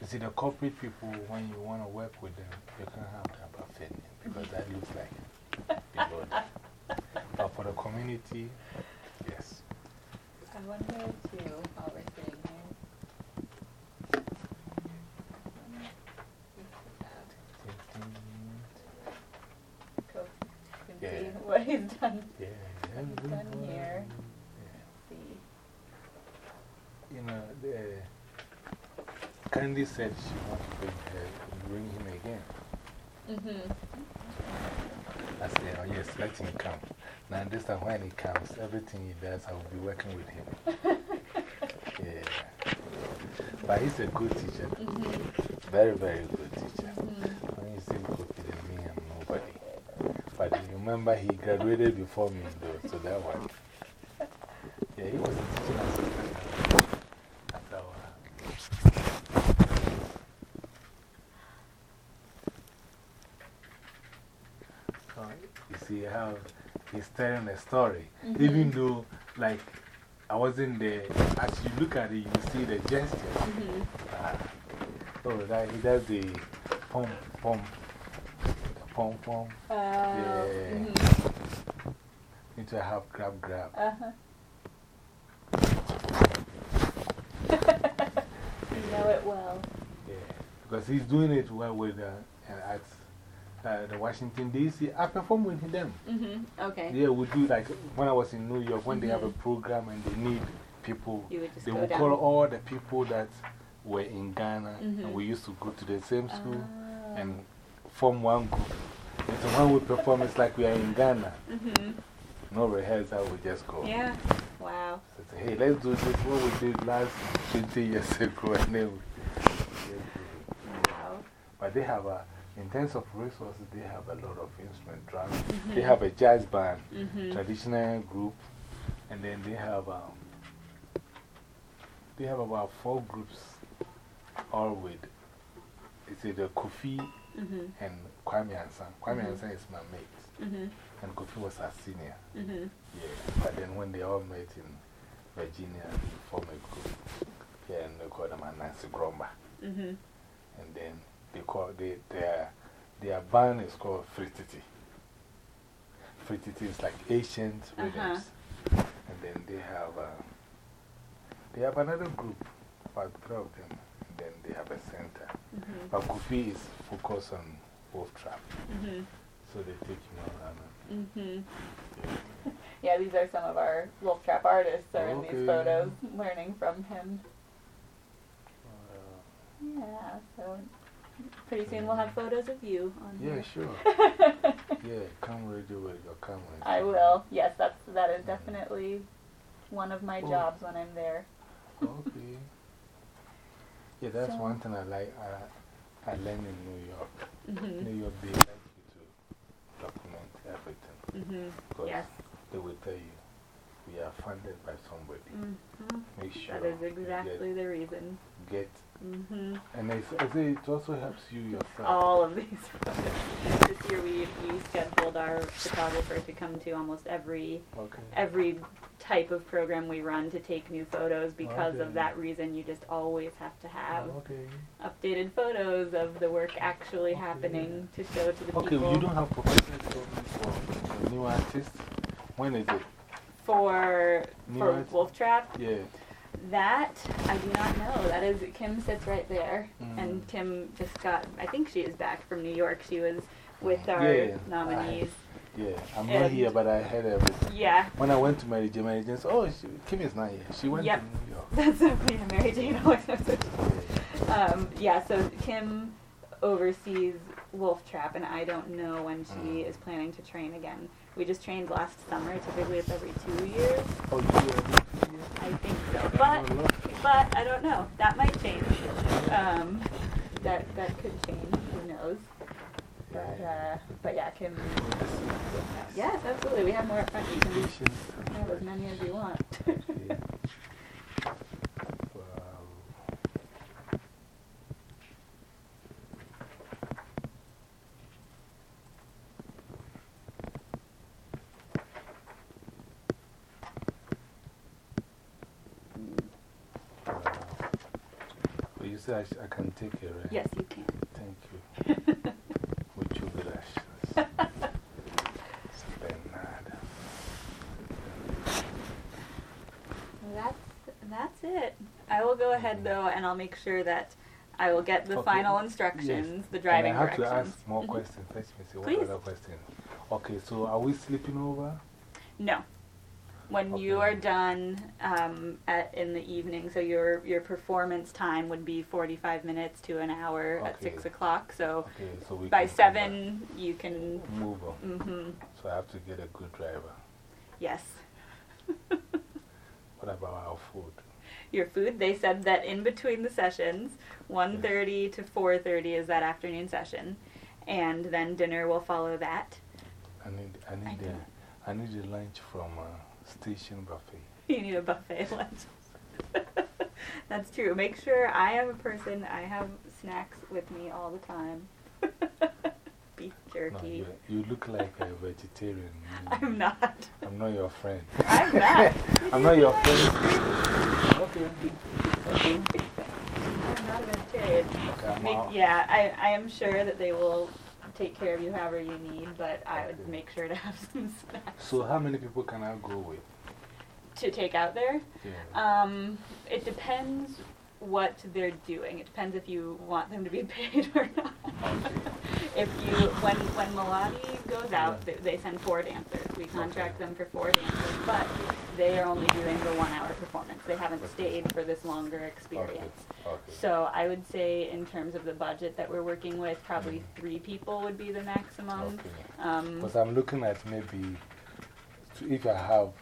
you see, the corporate people, when you want to work with them, you can't have a buffet because that looks like below them. But for the community, yes. I wonder too, while we're sitting here. Yeah. what he's done. Yeah, Done everyone. here. Yeah. See. You know, the, Candy said she wants to bring, her, bring him again. Mm-hmm. I said, oh, yes, let him come. Now, this time when he comes, everything he does, I will be working with him. [laughs] yeah. But he's a good teacher. Mm-hmm. Very, very good teacher. Mm-hmm. When you say cookie, then me, I'm nobody. But you remember he graduated before me, though, so that one. Yeah, he was teaching our. So, you see how he's telling a story. -hmm. Even though, like, I wasn't there, as you look at it, you see the gesture. -hmm. Uh, oh, that, he does the pom pom, pom pom. Uh, yeah. -hmm. To have grab grab. Uh huh. [laughs] you know it well. Yeah, because he's doing it well with uh, at uh, the Washington DC. I perform with them. Mm -hmm. Okay. Yeah, we do like when I was in New York, when -hmm. they have a Mm-hmm. program and they need people, they will down. call all the people that were in Ghana. -hmm. And we used to go to the same school Ah. and form one group. And so when we perform, it's like we are in Ghana. -hmm. No rehearsal, we just go. Yeah. Wow. So say, hey, let's do this what we did last 20 years ago. [laughs] And then Wow. but they have a, in terms of resources, they have a lot of instrument drums. -hmm. They have a jazz band, -hmm. traditional group, and then they have, um, they have about four groups, all with, it's either Kofi -hmm. and Kwame Ansan. Kwame -hmm. Ansan is my mate, -hmm. And Kofi was our senior. -hmm. Yeah, but then when they all met in Virginia, they formed a group. Yeah, and they called them Anansegromma. -hmm. And then they call, they, their, their band is called Frititi. Frititi is like ancient Uh-huh. rhythms. And then they have, uh, they have another group, about three of them. And then they have a center. -hmm. But Kofi is focused on Wolf Trap. -hmm. So they take him around. And- -hmm. [laughs] Yeah, these are some of our Wolf Trap artists are in these photos, learning from him. Yeah, so pretty soon we'll have photos of you on yeah, here. sure. [laughs] Yeah, come ready with your camera. I will. Yes, that's that is definitely one of my Oh. jobs when I'm there. Okay. Yeah, that's So- one thing I like. I, I learned in New York. Mhm. New York, they like you to document Mhm. Yes. they will tell you, we are funded by somebody. Mhm. Make sure. That is exactly the reason. Get, get Mhm. and I say it also helps you yourself. All of these [laughs] photos. This year we we scheduled our photographer to come to almost every Okay. every type of program we run to take new photos because Okay. of that reason. You just always have to have Okay. updated photos of the work actually happening to show to the Okay, people. you don't have professional a new artist? When is it? for New for artist? Wolf Trap, Yeah. that I do not know. That is Kim sits right there, Mm. and Kim just got. I think she is back from New York. She was with our Yeah, nominees. Yeah, I'm not here, but I heard everything. Yeah, When I went to Mary J, Mary J said, Oh, she, Kim is not here. She went Yep. to New York. [laughs] that's so yeah, Mary Jane always knows it. Yeah. Um, yeah, so Kim oversees Wolf Trap, and I don't know when she Mm. is planning to train again. We just trained last summer. Typically, it's every two years. Oh, you were here? I think so, but Oh, but I don't know. That might change. Um, that that could change. Who knows? But uh, but yeah, Kim. Yes, absolutely. We have more up front. You can have as many as you want. Yeah. Wow. Wow. Said I, I can take it, right? yes, you can. Thank you. Mucho gracias. De nada. That's that's it. I will go ahead though, and I'll make sure that I will get the Okay. final instructions, the driving and I have directions. to ask more Mhm. questions. Let me see. What Please. other questions? Okay, so are we sleeping over? No. When you are done um, at, in the evening, so your your performance time would be 45 minutes to an hour at 6 o'clock. So Okay, so we by 7, you can. move on. hmm So I have to get a good driver. Yes. [laughs] What about our food? Your food, they said that in between the sessions, 1.30 to 4.30 is that afternoon session. And then dinner will follow that. I need, I I need, don't- a, I need a lunch from uh, Station Buffet. [laughs] You need a buffet [laughs] lunch. [laughs] That's true. Make sure I am a person, I have snacks with me all the time. Be jerky. you, you look like a vegetarian. I'm not. I'm not your friend. I'm not. I'm not your friend. Okay. Okay. I'm not a vegetarian. Okay, I'm Make, yeah, I, I am sure that they will take care of you however you need, but I would Okay. make sure to have [laughs] some snacks So, how many people can I go with? to take out there. Yeah. Um, it depends what they're doing. It depends if you want them to be [laughs] paid or not. if you, when, when Milani goes out, they, they send four dancers. We contract them for four dancers, but they are only doing the one hour performance. They haven't stayed for this longer experience. Okay. So I would say in terms of the budget that we're working with, probably three people would be the maximum. Okay. Um, Because I'm looking at maybe to, if I have,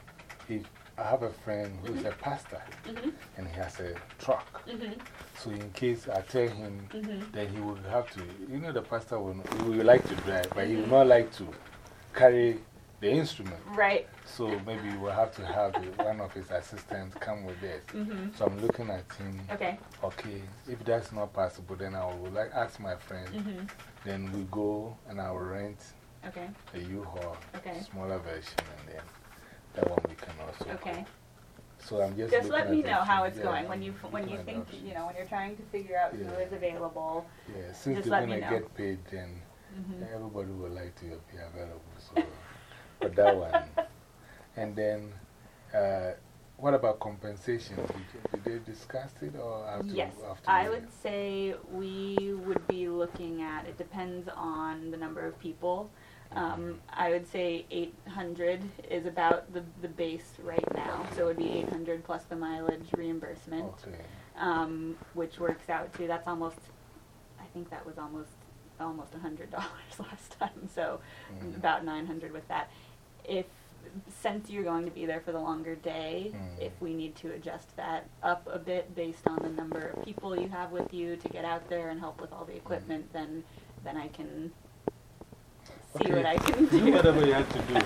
if I have a friend who's a pastor mhm, and he has a truck. mhm, So, in case I tell him, mhm. then he will have to, you know, the pastor will, he will like to drive, but he will not like to carry the instrument. Right. So, maybe we'll have to have one of his assistants come with us. Mhm. So, I'm looking at him. Okay. Okay, if that's not possible, then I will like ask my friend. Then we go and I will rent Okay. a U-Haul, Okay. smaller version, and then that one we can also. Okay. So I'm just. Just let me know how it's Yeah, going when you when you think you know when you're trying to figure out who Yeah. is available. Yeah, since just they're let gonna get paid, then Mhm. everybody would like to be available. So, for that one. [laughs] And then, uh, what about compensation? Did, did they discuss it or after? Yes, after I would say we would be looking at. It depends on the number of people. Um, I would say 800 is about the, the base right now. So it would be 800 plus the mileage reimbursement, Okay. um, which works out to that's almost. I think that was almost almost $100 [laughs] last time. So Mm. about 900 with that. If since you're going to be there for the longer day, Mm. if we need to adjust that up a bit based on the number of people you have with you to get out there and help with all the equipment, then then I can see Okay. what I can Do do. whatever you have to do.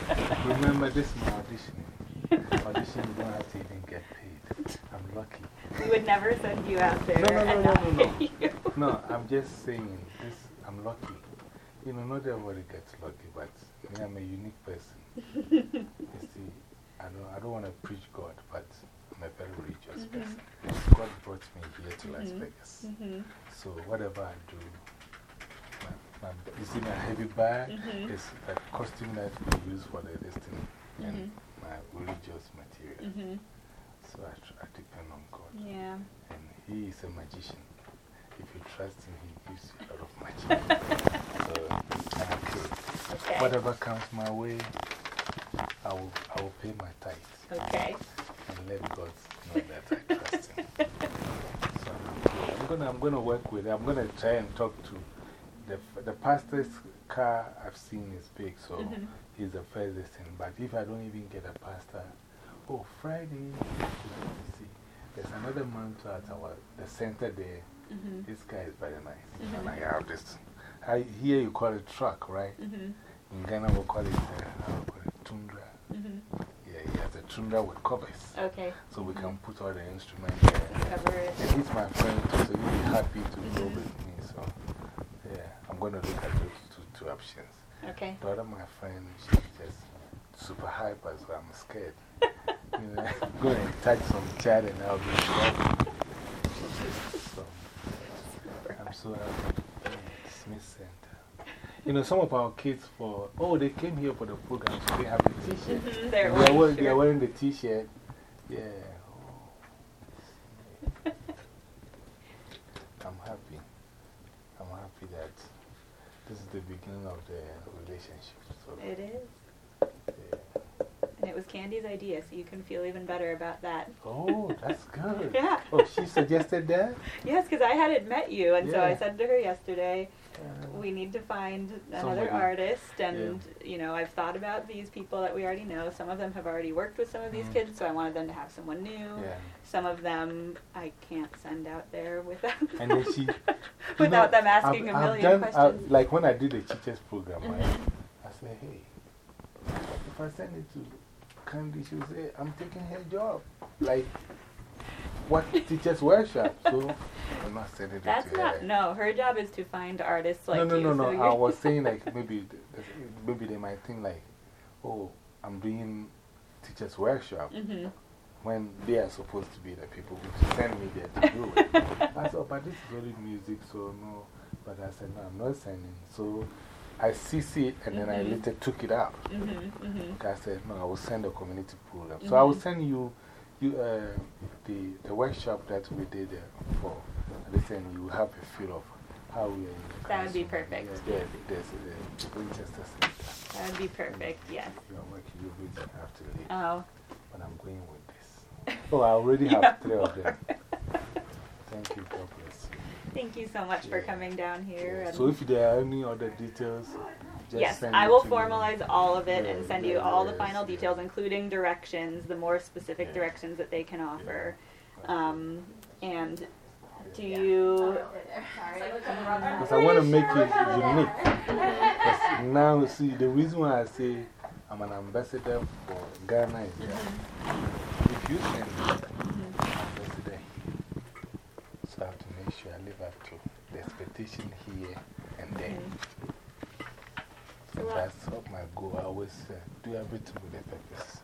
[laughs] Remember, this is my audition. Audition, you don't have to even get paid. I'm lucky. we would never send you out there No, no, no, and no, no, no. No, I'm just saying, this, I'm lucky. You know, not everybody gets lucky, but me, I'm a unique person. you see, I don't, I don't want to preach God, but I'm a very religious Mm-hmm. person. God brought me here to Las Mhm. Vegas. Mhm. So, whatever I do, you see my heavy bag Mhm. is the costume that we use for the this thing and Mhm. my religious material. Mhm. So, I, I depend on God. Yeah. And he is a magician. If you trust him, he gives you a lot of magic. [laughs] so, I'm okay. Okay. Whatever comes my way, I will, I will pay my tithes Okay. and let God know that I trust him. [laughs] so I'm. I'm gonna, I'm gonna work with it. I'm gonna try and talk to the, the pastor's car I've seen is big, so Mhm. he's the first thing. But if I don't even get a pastor, oh, Friday, see, there's another man too at our, the center there. Mhm. This guy is very nice. Mhm. And I have this. I, here you call it truck, right? Mhm. In Ghana, we call it, uh, we call it tundra. Mhm. Yeah, he has a tundra with covers. Okay. So we can put all the instruments there. Cover it. And he's my friend too, so he'll be happy to go with me. So, yeah, I'm going to look at those two, two options. Okay. The other, my friend, she's just super hyper, so I'm scared. [laughs] you know, [laughs] go and touch some child and I'll be. So, I'm so happy. Smith Center. You know, some of our kids for, oh, they came here for the program, so they have a t shirt. Wearing wearing, they are wearing the t shirt. Yeah. Oh. I'm happy. I'm happy that this is the beginning of the relationship. So, It is. yeah. And it was Candy's idea, so you can feel even better about that. Oh, that's [laughs] good. Yeah. Oh, she suggested that? Yes, because I hadn't met you, and so I said to her yesterday, we need to find another Somebody. artist, and you know, I've thought about these people that we already know. Some of them have already worked with some of these Mhm. kids, so I wanted them to have someone new. yeah. Some of them I can't send out there without And then she. [laughs] without know, them asking I've- a I've million done- I've- questions. like when I did the teachers program, right? Mhm. I said, hey, if I send it to Candy, she will say, I'm taking her job. Like, what teachers workshop. So I'm not sending it That's to not, her. no, her job is to find artists like no, no, you. no, no. so I was [laughs] saying like maybe, maybe they might think like, oh, I'm doing teachers workshop Mhm. when they are supposed to be the people who send me there to do it. [laughs] I said, oh, but this is only music, so no. But I said, no, I'm not sending. So I CC it and then I Mhm. later took it out. Mhm, mhm. I said, no, I will send a community program. So I will Mhm. send you, you uh, the, the workshop that we did uh, for. Listen, you have a feel of how we are in the That would be perfect. Yeah, there, there's the Winchester Center. That would be perfect, yes. You are working, going to have to leave. Oh. But I'm going with this. Oh, I already have Yeah. three of them. [laughs] Thank you, God bless you. Thank you so much for coming down here. So if there are any other details, yes, I will to me. formalize all of it and send yeah, you all the final yes. details, including directions, the more specific Yeah. directions that they can offer. Yeah. Um, and do you. Because I want to make it unique. now, see, the reason why I say I'm an ambassador for Ghana is that if you send me ambassador here, so I have to make sure I live up to the expectation here and there. So that's what my goal. I always uh, do everything with a purpose.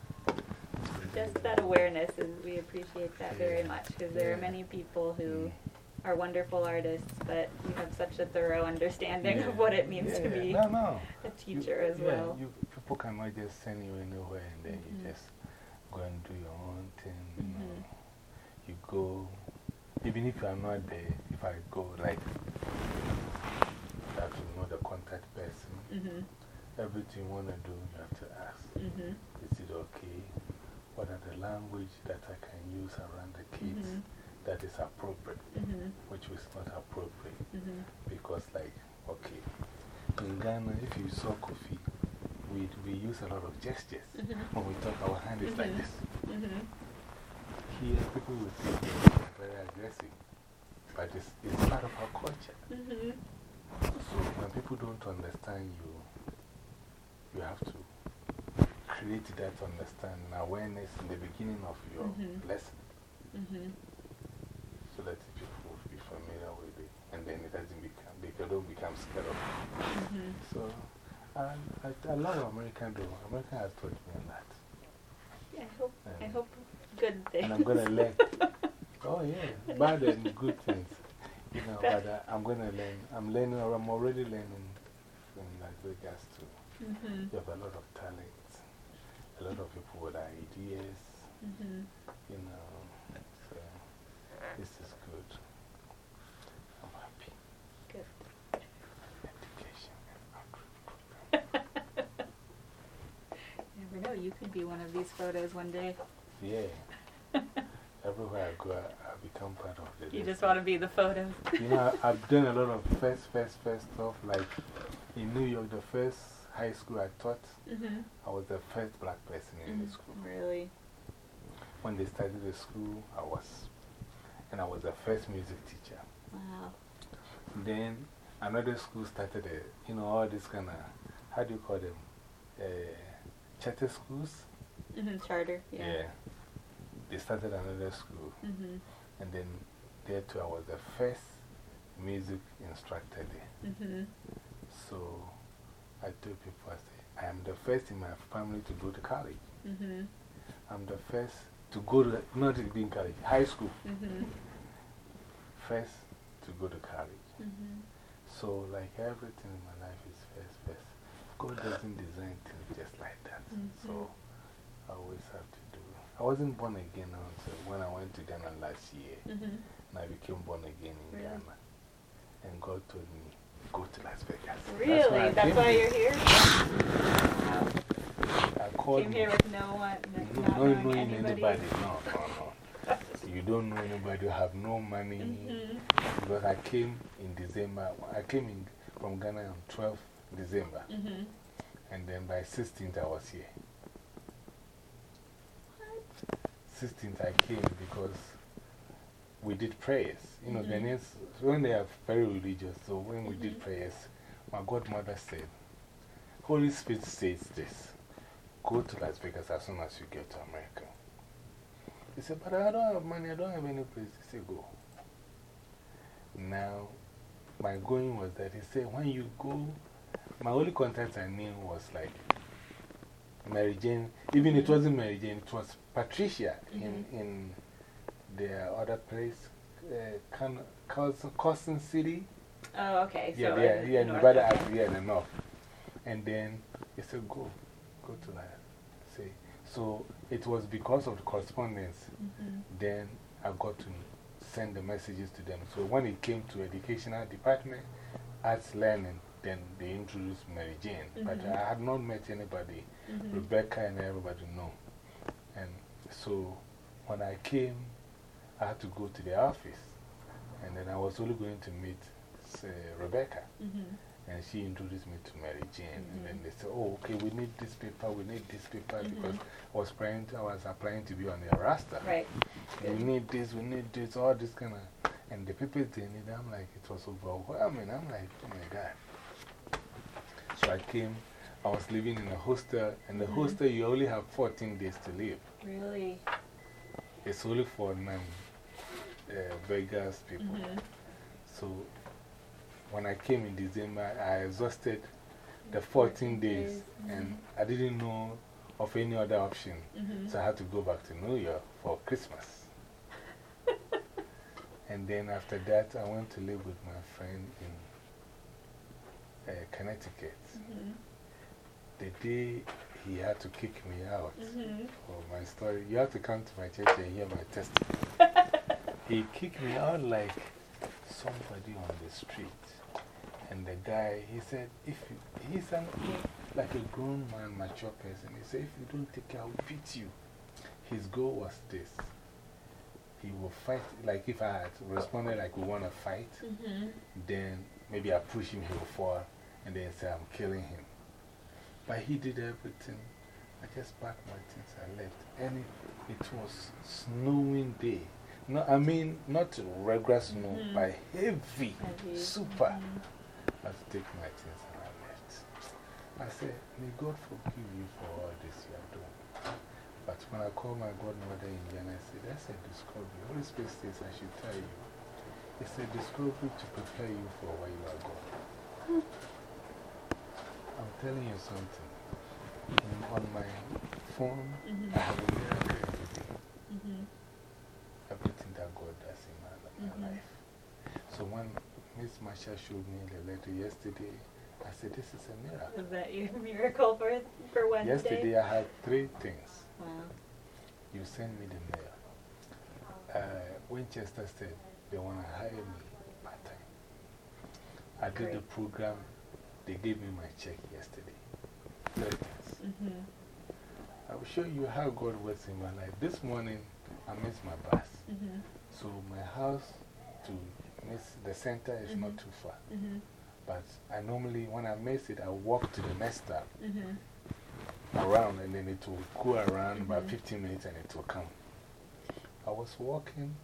Just that awareness, is, we appreciate that very much because there are many people who Mm. are wonderful artists, but you have such a thorough understanding Yeah. of what it means to be No, no. a You- teacher as yeah, well. You, people cannot just send you anywhere and then Mhm. you just go and do your own thing. You, know. Mhm. you go, even if you are not there, if I go, like, you have to know the contact person. hmm Everything you want to do, you have to ask hmm Is it okay? What are the language that I can use around the kids Mhm. that is appropriate, hmm which is not appropriate? hmm Because, like, okay, in Ghana, if you saw coffee, we, we use a lot of gestures. Mhm. When we talk, our hand is like Mhm. this. hmm Here, people will are very aggressive, but it's, it's part of our culture. hmm So, when people don't understand you, you have to create that understanding, awareness in the beginning of your Mhm. lesson hmm so that people will be familiar with it and then it doesn't become, they don't become scared of it. hmm So, I, I, I love American though. America has taught me a lot. I hope, I hope good things. And I'm going [laughs] to learn. Oh, yeah, bad and good things. You know, but I, I'm going to learn. I'm learning, or I'm already learning in Las Vegas too. Hmm You have a lot of talent, a lot of people with ideas, hmm you know. So, this is good. I'm happy. Good. Education and outreach. [laughs] Never know, you could be one of these photos one day. Yeah. [laughs] Everywhere I go, I, I become part of the. You just want to be the photo. You know, I, I've done a lot of [laughs] first, first, first stuff. Like in New York, the first high school I taught, hmm I was the first black person in the school. Really? When they started the school, I was. And I was the first music teacher. Wow. Then another school started, a, you know, all this kind of, how do you call them? Uh, charter schools? hmm Charter, yeah. Yeah. They started another school. hmm And then there too, I was the first music instructor there. hmm So I told people, I said, I am the first in my family to go to college. hmm I'm the first to go to, not to be in college, high school, hmm first to go to college. hmm So, like everything in my life is first, first. God doesn't design things just like that. So, I always have to do. I wasn't born again until when I went to Ghana last year. hmm And I became born again in Ghana. And God told me, go to Las Vegas. Really? I That's why you're here? I called Came here with no one, No, not not knowing anybody. anybody. No, no, no. You don't know anybody, you have no money. Mhm. Because I came in December, I came in from Ghana on 12th December. hmm And then by 16th, I was here. 16th, I came because we did prayers. You know. Ghanaians, when they are very religious, so when we did Mhm. prayers, my godmother said, Holy Spirit says this go to Las Vegas as soon as you get to America. He said, But I don't have money, I don't have any place. He said, Go. Now, my going was that he said, When you go, my only contact I knew was like Mary Jane. Even it wasn't Mary Jane, it was Patricia in, -hmm. in the other place, uh, Carson, Carson City. Oh, okay. Yeah, so yeah, yeah, Nevada, yeah, the north. And then he said, Go, go to that. See, so it was because of the correspondence. -hmm. Then I got to send the messages to them. So when it came to educational department, arts learning, then they introduced Mary Jane. -hmm. But I had not met anybody, -hmm. Rebecca and everybody know. And so when I came, I had to go to the office. And then I was only going to meet Rebecca. -hmm. And she introduced me to Mary Jane. And then they said, Oh, okay, we need this paper, we need this paper because I was, trying to, I was applying to be on the roster. Right. We need this, we need this, all this kind of. And the people they need, I'm like, it was overwhelming. I'm like, oh my God. So I came, I was living in a hostel, and the -hmm. hostel you only have 14 days to live. Really? It's only for uh, Vegas people. -hmm. So when I came in December, I exhausted the 14 days, -hmm. and I didn't know of any other option. -hmm. So I had to go back to New York for Christmas. [laughs] and then after that, I went to live with my friend in uh, Connecticut. -hmm. The day he had to kick me out -hmm. for my story, you have to come to my church and hear my testimony. [laughs] he kicked me out like somebody on the street. And the guy, he said, if you, he's an, like a grown man, mature person. He said, if you don't take care, I will beat you. His goal was this. He will fight, like if I had responded like we want to fight, -hmm. then maybe I push him, he will fall, and then say I'm killing him. But he did everything. I just packed my things, I left. And it, it was snowing day. No, I mean, not regular snow, -hmm. but heavy, Heavy. super. -hmm. I to take my things and I left. I said, May God forgive you for all this you are doing. But when I called my godmother in Ghana, I said, That's a discovery. Holy Spirit says I should tell you. It's a discovery to prepare you for where you are going. I'm telling you something. On my phone, -hmm. I have a miracle every day. -hmm. Everything that God does in my, my life. So when Miss Marsha showed me the letter yesterday, I said, This is a miracle. Is that your [laughs] miracle for, for Wednesday? Yesterday I had three things. Wow. You sent me the mail. Uh, Winchester said they want to hire me part time. I did the program, they gave me my check yesterday. Three things. -hmm. I will show you how God works in my life. This morning I missed my bus. -hmm. So my house to miss the center is not -hmm. too far. -hmm. But I normally, when I miss it, I walk to the next stop -hmm. around and then it will go around about -hmm. 15 minutes and it will come. I was walking.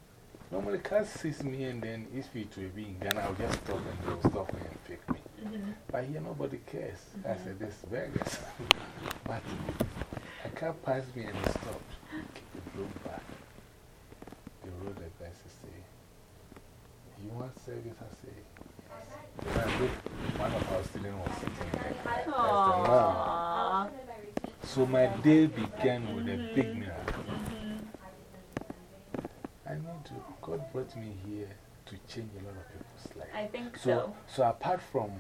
Normally, cars sees me and then if it will be in Ghana, I'll just stop and they'll stop me and pick me. -hmm. But here, nobody cares. I -hmm. said, this is Vegas. [laughs] but a car passed me and it stopped. It drove back. They rode the bus and say, You want service? I say, Yes. I one of our students was sitting there. That's the mom. Aww. So my day began with a big miracle. -hmm. I know to, God brought me here to change a lot of people's lives. I think So, so. so apart from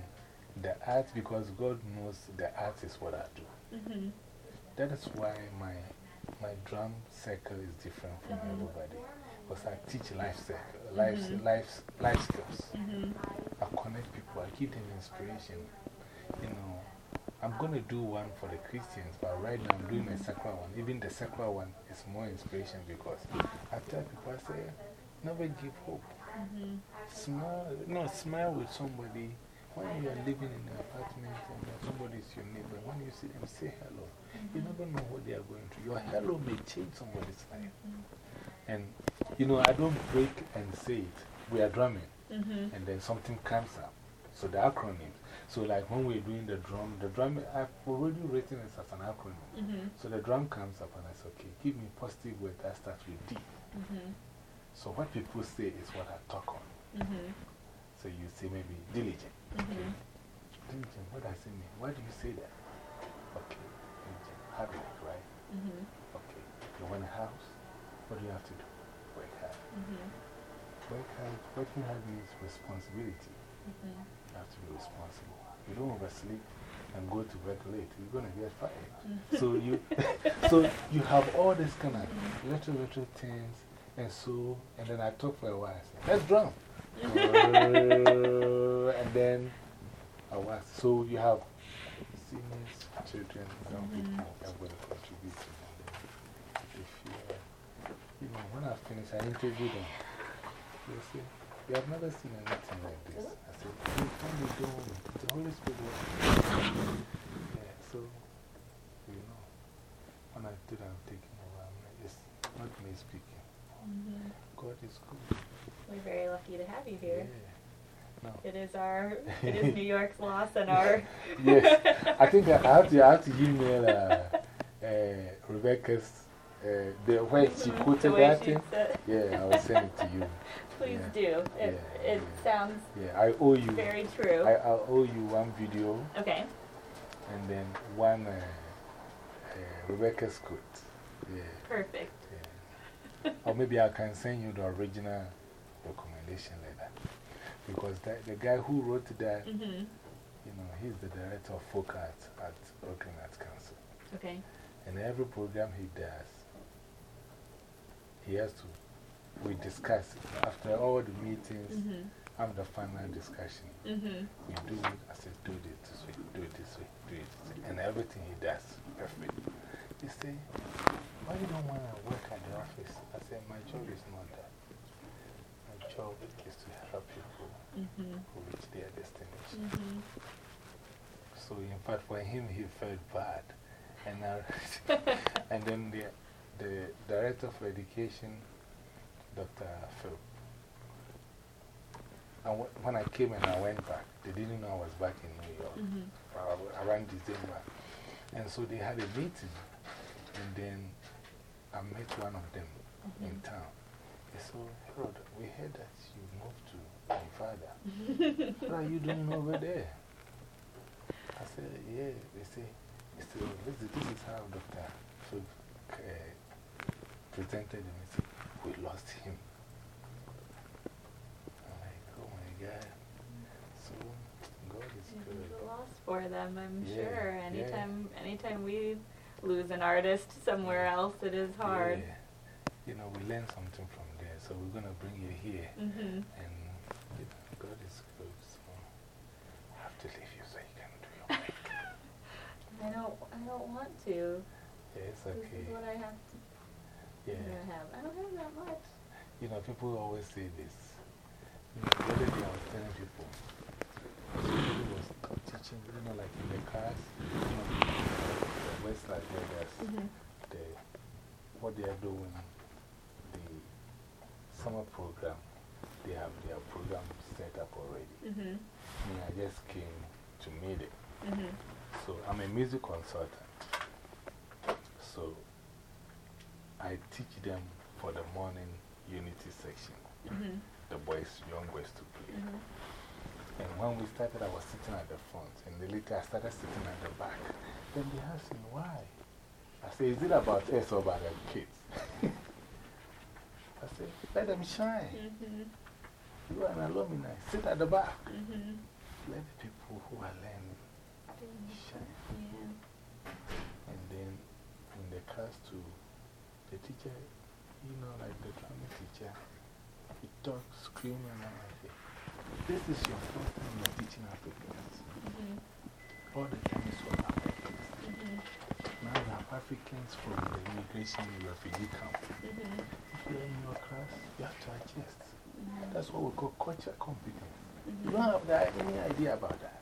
the art, because God knows the art is what I do. -hmm. That is why my, my drum circle is different from -hmm. everybody. Because I teach life, life, -hmm. life, life skills. -hmm. I connect people, I give them inspiration. You know, I'm going to do one for the Christians, but right now I'm doing a secular one. Even the secular one is more inspiration because I tell people, I say, never give hope. -hmm. Smile, no, smile with somebody. When you are living in an apartment and somebody is your neighbor, when you see them, say hello. You never know what they are going through. Your hello may change somebody's life. And, you know, I don't break and say it. We are drumming. -hmm. And then something comes up. So the acronyms. So, like when we're doing the drum, the drum, I've already written it as an acronym. -hmm. So the drum comes up and I say, okay, give me positive word that starts with D. -hmm. So what people say is what I talk on. -hmm. So you say maybe diligent. -hmm. Diligent, what does it mean? Why do you say that? Okay, diligent, hard work, right? -hmm. Okay, you want a house? What do you have to do? Work hard. -hmm. Work hard, working hard means responsibility. -hmm. You have to be responsible. You don't oversleep and go to work late, you're going to get fired. Mm-hmm. so, you, [laughs] so you have all these kind of little, little things. And so, and then I talk for a while. Say, let's drum. [laughs] uh, and then I was, so you have seniors, children, young -hmm. people. If you, you know, when I finish, I interview them. They say, you have never seen anything like this. I said, you can't be doing it. The Holy Spirit was. Yeah, so, you know, when I did, I'm taking over. I'm like, it's not me speaking. -hmm. God is good. We're very lucky to have you here. Yeah. No. It is our, [laughs] it is New York's loss and our. yes, I think I have to, I have to email uh, uh, Rebecca's, the way she quoted way that she thing. said- Yeah, I will send it to you. [laughs] Please Yeah. do. It, Yeah, it yeah. sounds Yeah, I owe you. very true. I, I owe you one video okay. and then one uh, uh, Rebecca's quote. Yeah, Perfect. yeah. or maybe I can send you the original recommendation letter. Because that, the guy who wrote that, Mm -hmm. you know, he's the director of folk arts at Brooklyn Arts Council. Okay. And every program he does, he has to, we discuss after all the meetings. Mm -hmm. I'm the final discussion. Mm -hmm. We do it, I said, do it this way, do it this way, do it this way. And everything he does, perfect. He say, why you don't want to work at the office? I said, my job is not that. My job is to help people -hmm. reach their destination. -hmm. So, in fact, for him, he felt bad. And, I, [laughs] [laughs] and then the, the director for education, Dr. Phil, and when I came and I went back, they didn't know I was back in New York -hmm. around December. And so they had a meeting. And then I met one of them in Mm-hmm. town. They said, Harold, we heard that you moved to my father. what are you doing over there? I said, yeah. They say, so this, is- this is how Dr. Phil uh, presented him. He said, we lost him. I'm like, oh my God. So, God is good. was a loss for them, I'm Yeah, sure. yeah. Anytime, anytime we lose an artist somewhere else, it is hard. Yeah. You know, we learn something from there, so we're going to bring you here. -hmm. And you know, God is good, so I have to leave you so you can do your work. [laughs] I don't, I don't want to. yeah, it's okay. This is what I have to Yeah. I have. I don't have that much. You know, people always say this. You know, the other day I was telling people, somebody was teaching, you know, like in the class, you know, the Westside Vegas, -hmm. the, what they are doing, the summer program, they have their program set up already. -hmm. Me, I just came to meet it. -hmm. So I'm a music consultant. So I teach them for the morning unity section, -hmm. the boys, young boys to play. -hmm. And when we started, I was sitting at the front, and then later I started sitting at the back. Then they asked me, why? I said, is it about us or about the kids? [laughs] I said, let them shine. -hmm. You are an alumni, sit at the back. -hmm. Let the people who are learning shine. Yeah. And then in the class too, the teacher, you know, like the drama teacher, he talks, screaming, and I'm like, this is your first time you're teaching Africans. -hmm. All the time it's for Africans. -hmm. Now you have Africans from the immigration and refugee camp. -hmm. If you're in your class, you have to adjust. Mm-hmm. That's what we call culture competence. You -hmm. don't have that, any idea about that.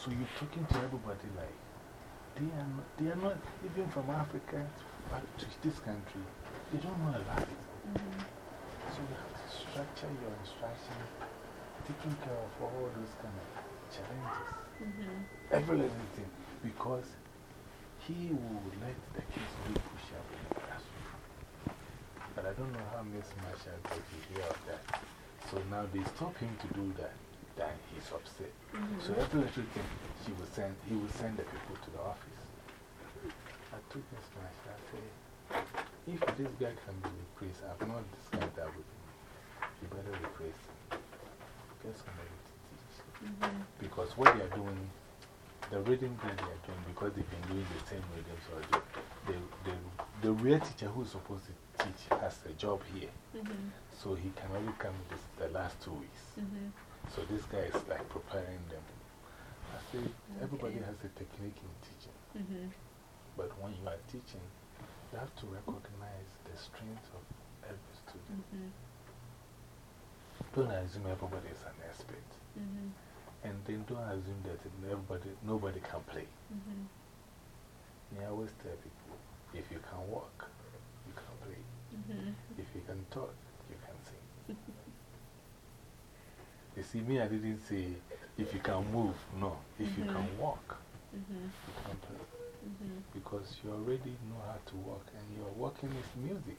So you're talking to everybody like, they are not, they are not even from Africa back to this country. They don't know a lot. -hmm. So you have to structure your instruction, taking care of all those kind of challenges. -hmm. Every little thing. Because he will let the kids do push up in the classroom. But I don't know how Miss Marsha got to hear of that. So now they stop him to do that. Then he's upset. -hmm. So every little thing, she will send, he will send the people to the office. I told Miss Marsha, if this guy can be replaced, I've not discussed that with him. You better replace him. Get somebody to teach. -hmm. Because what they are doing the reading that they are doing, because they've been doing the same readings already, the, the, the real teacher who is supposed to teach has a job here. -hmm. So he can only come this, the last two weeks. -hmm. So this guy is like preparing them. I say, everybody has a technique in teaching. -hmm. But when you are teaching, you have to recognize the strength of every student. -hmm. Don't assume everybody is an expert. -hmm. And then don't assume that everybody, nobody can play. -hmm. I always tell people if you can walk, you can play. -hmm. If you can talk, you can sing. you see, me, I didn't say if you can move. No, if you can Mm-hmm. walk, -hmm. you can play. Because you already know how to walk, and your walking is music.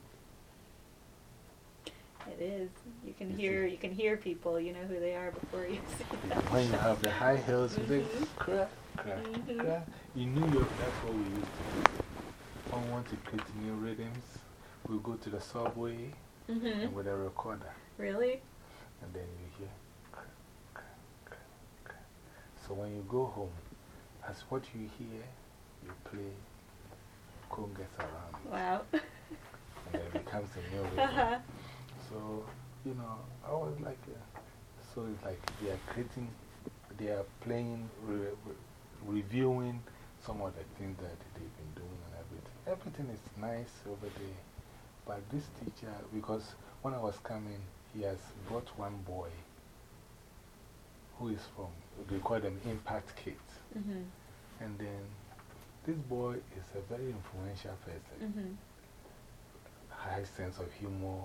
It is. You can You hear, see. you can hear people, you know who they are before you [laughs] see them. When you have the high heels, you say, Mhm. crack, crack, crack. In New York, that's what we used to do. When we want to create new rhythms, we go to the subway -hmm. and with a recorder. Really? And then you hear crack, crack, crack, crack. So when you go home, as what you hear, you play around. Wow. And then it becomes a new [laughs] rhythm. Uh-huh. So, you know, I was like, uh, so it's like they are creating, they are playing, re re reviewing some of the things that they've been doing and everything. Everything is nice over there. But this teacher, because when I was coming, he has brought one boy who is from, they call them impact kids. -hmm. And then this boy is a very influential person -hmm. high sense of humor.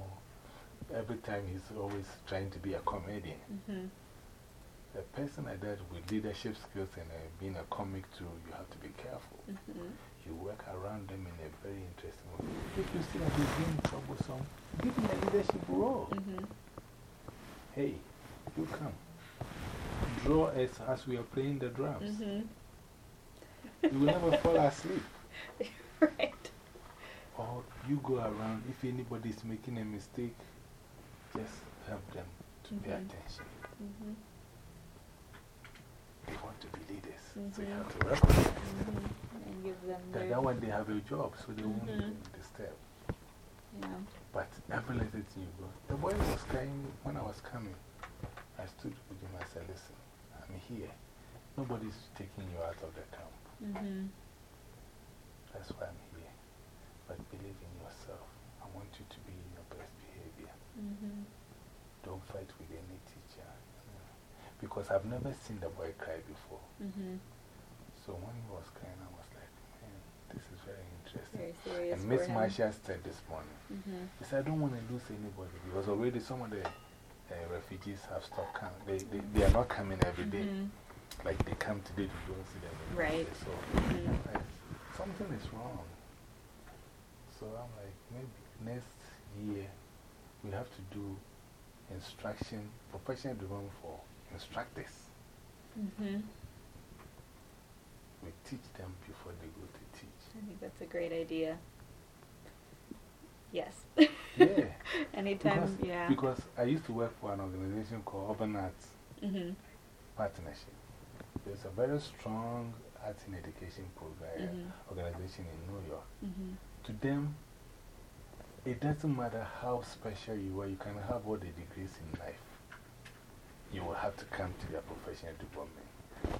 Every time he's always trying to be a comedian. -hmm. A person like that with leadership skills and uh, being a comic too, you have to be careful. -hmm. You work around them in a very interesting way. If you see that he's being troublesome, give him a leadership role. -hmm. Hey, you come. Draw us as we are playing the drums. -hmm. You will never fall asleep. [laughs] right. Or you go around, if anybody is making a mistake, just help them to pay Mhm. attention. -hmm. They want to be leaders. So you Mhm. have to recognize them. -hmm. And give them That, that one they have a job, so they won't be disturbed. yeah. But every little thing you go. The boy was crying when I was coming. I stood with him. I said, Listen, I'm here. Nobody's taking you out of the camp. -hmm. That's why I'm here. But believe in yourself. I want you to be in your best behavior. -hmm. Don't fight with any teacher. Because I've never seen the boy cry before. -hmm. So when he was crying, I was like, man, this is very interesting. Very. And Miss. Marsha said this morning, -hmm. he said, I don't want to lose anybody because already some of the uh, refugees have stopped coming. They, they, they are not coming every day. Like they come today, you don't see them. Right. So like, something is wrong. So I'm like, maybe next year we have to do instruction, professional development for instructors. -hmm. We teach them before they go to teach. I think that's a great idea. Yes. Yeah. [laughs] Anytime, Because, yeah. because I used to work for an organization called Urban Arts -hmm. Partnership. There's a very strong arts and education program Mhm. organization in New York. -hmm. To them, it doesn't matter how special you are, you can have all the degrees in life. You will have to come to their professional development.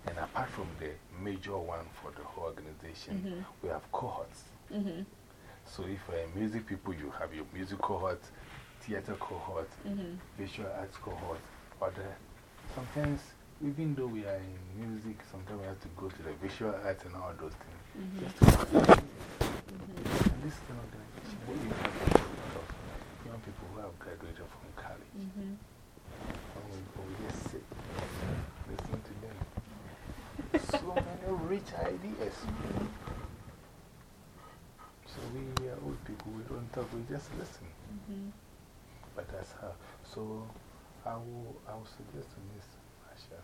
And apart from the major one for the whole organization, -hmm. we have cohorts. -hmm. So if you're music people, you have your music cohort, theater cohort, -hmm. visual arts cohort. Or the, sometimes, even though we are in music, sometimes we have to go to the visual arts and all those things. -hmm. Just to mm -hmm. And this kind of organization, mm-hmm. you have of young people who have graduated from college. -hmm. And we, we just sit listen to them. so many rich ideas. Mm-hmm. So we, we are old people, we don't talk, we just listen. Mm-hmm. But that's how. So I will, I will suggest to Miss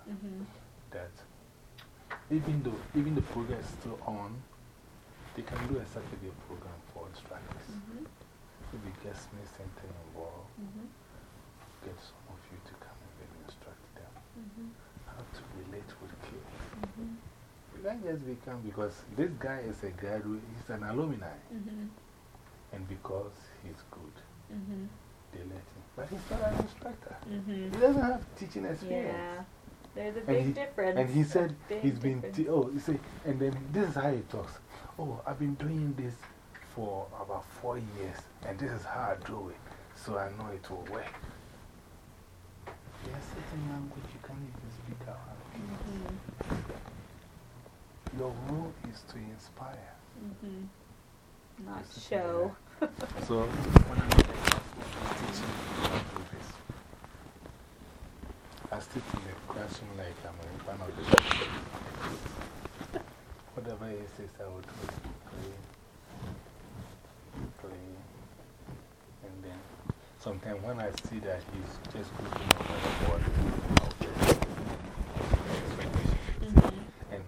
-hmm. that even though even the program is still on, they can do a Saturday program for instructors. -hmm. Maybe get Smith Center involved, -hmm. get some of you to come and then instruct them -hmm. how to relate with kids. -hmm. You can't just become, because this guy is a graduate, he's an alumni. -hmm. And because he's good, -hmm. they let him. But he's not an instructor. -hmm. He doesn't have teaching experience. Yeah. There's a And big he- difference. And he said, big he's been, difference. oh, you see, and then this is how he talks. Oh, I've been doing this for about four years, and this is how I do it, so I know it will work. There's certain language you can't even speak out. -hmm. Your role is to inspire. -hmm. Not show. [laughs] So, when I'm teaching, I do this. I sit in the classroom like I'm in front of the Whatever he says, I will do. Play, play. And then, sometimes when I see that he's just looking over the board, I'll -hmm. And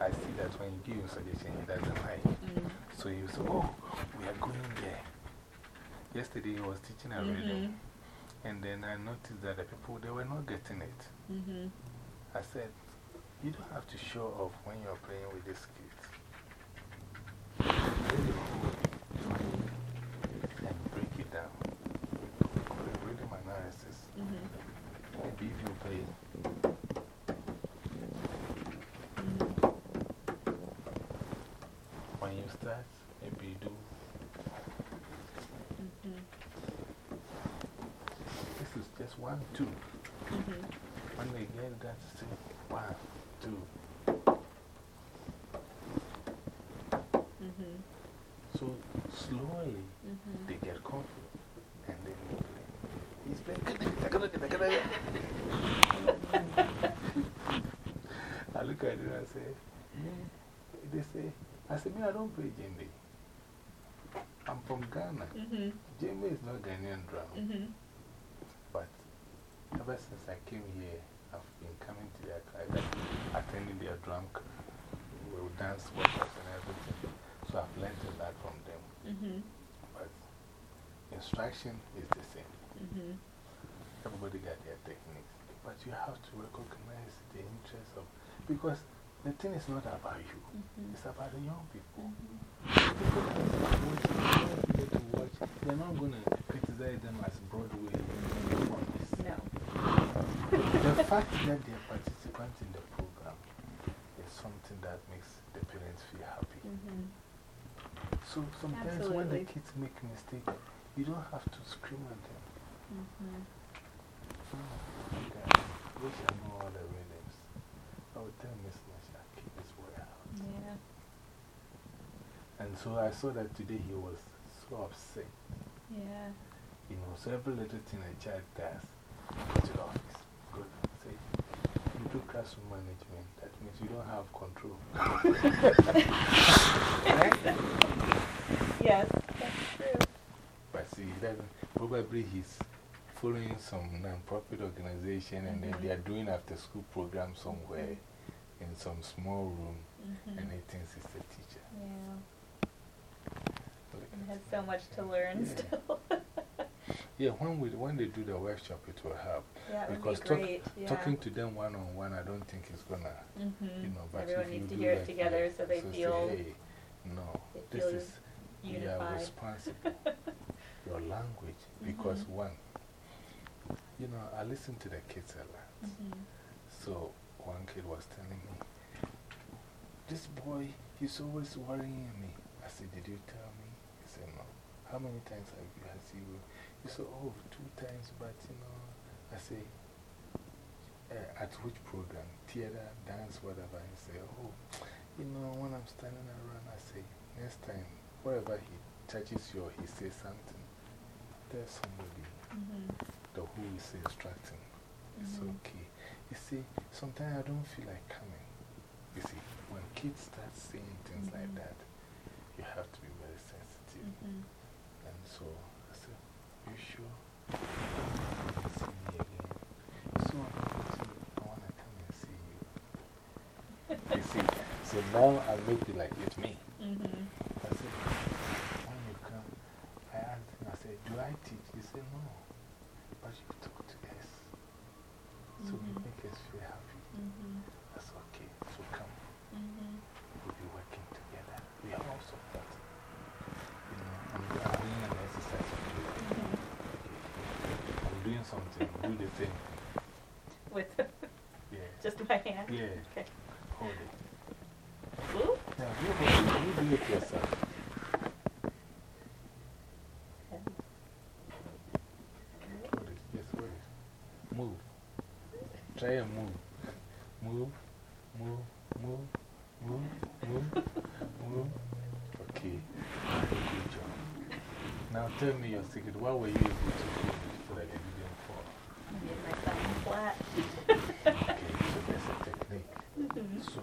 I see that when you give him suggestion, he doesn't like. Mm. So he said, Oh, we are going there. Yesterday he was teaching a rhythm. And then I noticed that the people, they were not getting it. -hmm. I said, You don't have to show off when you're playing with these kids. Really hold it and break it down. We call it rhythm analysis. -hmm. Maybe if you play, when you start, maybe you do. -hmm. This is just one, two. -hmm. When they get that, say one, two. -hmm. So slowly -hmm. they get confident and then you play. He's playing. I look at it and I say, me, they say, I say, me, I don't play djembe. I'm from Ghana. -hmm. Djembe is not Ghanaian drum. -hmm. Ever since I came here, I've been coming to their class, attending their drum, c- well, dance workshops and everything. So I've learned a lot from them. -hmm. But instruction is the same. -hmm. Everybody got their techniques. But you have to recognize the interest of, because the thing is not about you, Mhm. it's about the young people. Mhm. People that are watching, they don't get to watch, they're not going to criticize them as Broadway. The [laughs] fact that they're participants in the program is something that makes the parents feel happy. -hmm. So sometimes when the kids make mistakes, you don't have to scream at them. -hmm. Okay. Wish I know all the rhythms. I would tell Miss keep his out. Yeah. And so I saw that today he was so upset. Yeah. You know, so every little thing a child does, go to the office. Go say, you do classroom management. That means you don't have control. right? [laughs] Yes, that's true. But see, he doesn't, probably he's following some non-profit organization and then -hmm. they are doing after school program somewhere in some small room -hmm. and he thinks he's a teacher. Yeah. Look And at has so much to learn Yeah. still. [laughs] Yeah, when, we, when they do the workshop, it will help. yeah, Because be talk- yeah. Talking to them one on one, I don't think it's gonna, -hmm. you know, but Everyone if you needs to hear it like together so they say, feel hey, no, they this feel is, we are responsible. Your language, because Mhm. one, you know, I listen to the kids a lot. -hmm. So one kid was telling me, This boy, he's always worrying me. I said, Did you tell me? He said, No. How many times have you, has he? He said, Oh, two times, but you know, I say, uh, At which program? Theater, dance, whatever. He said, Oh, you know, when I'm standing around, I say, Next time, wherever he touches you or he says something, there's somebody -hmm. the who is instructing. It's Mhm. okay. You see, sometimes I don't feel like coming. You see, when kids start saying things like that, you have to be very sensitive. -hmm. And so now I make it like it's me. -hmm. I said, When you come, I asked him, I said, Do I teach? He said, No. But you talk to us. So we -hmm. make us feel happy. -hmm. That's okay. So come. -hmm. We'll be working together. We are all support. You know, I'm, I'm doing an exercise with you. I'm doing something. Do the thing. With [laughs] Yeah. just my hand? Yeah. Okay. Hold it. Woo? Now, you, you do it yourself. Hold it. Just hold. Move. Try and move. Move. Move. Move. Move. Move. Move. Okay. Good job. Now tell me your secret. What were you able to do so that it didn't fall? I made my thumb flat. Okay, so there's a technique. -hmm. So,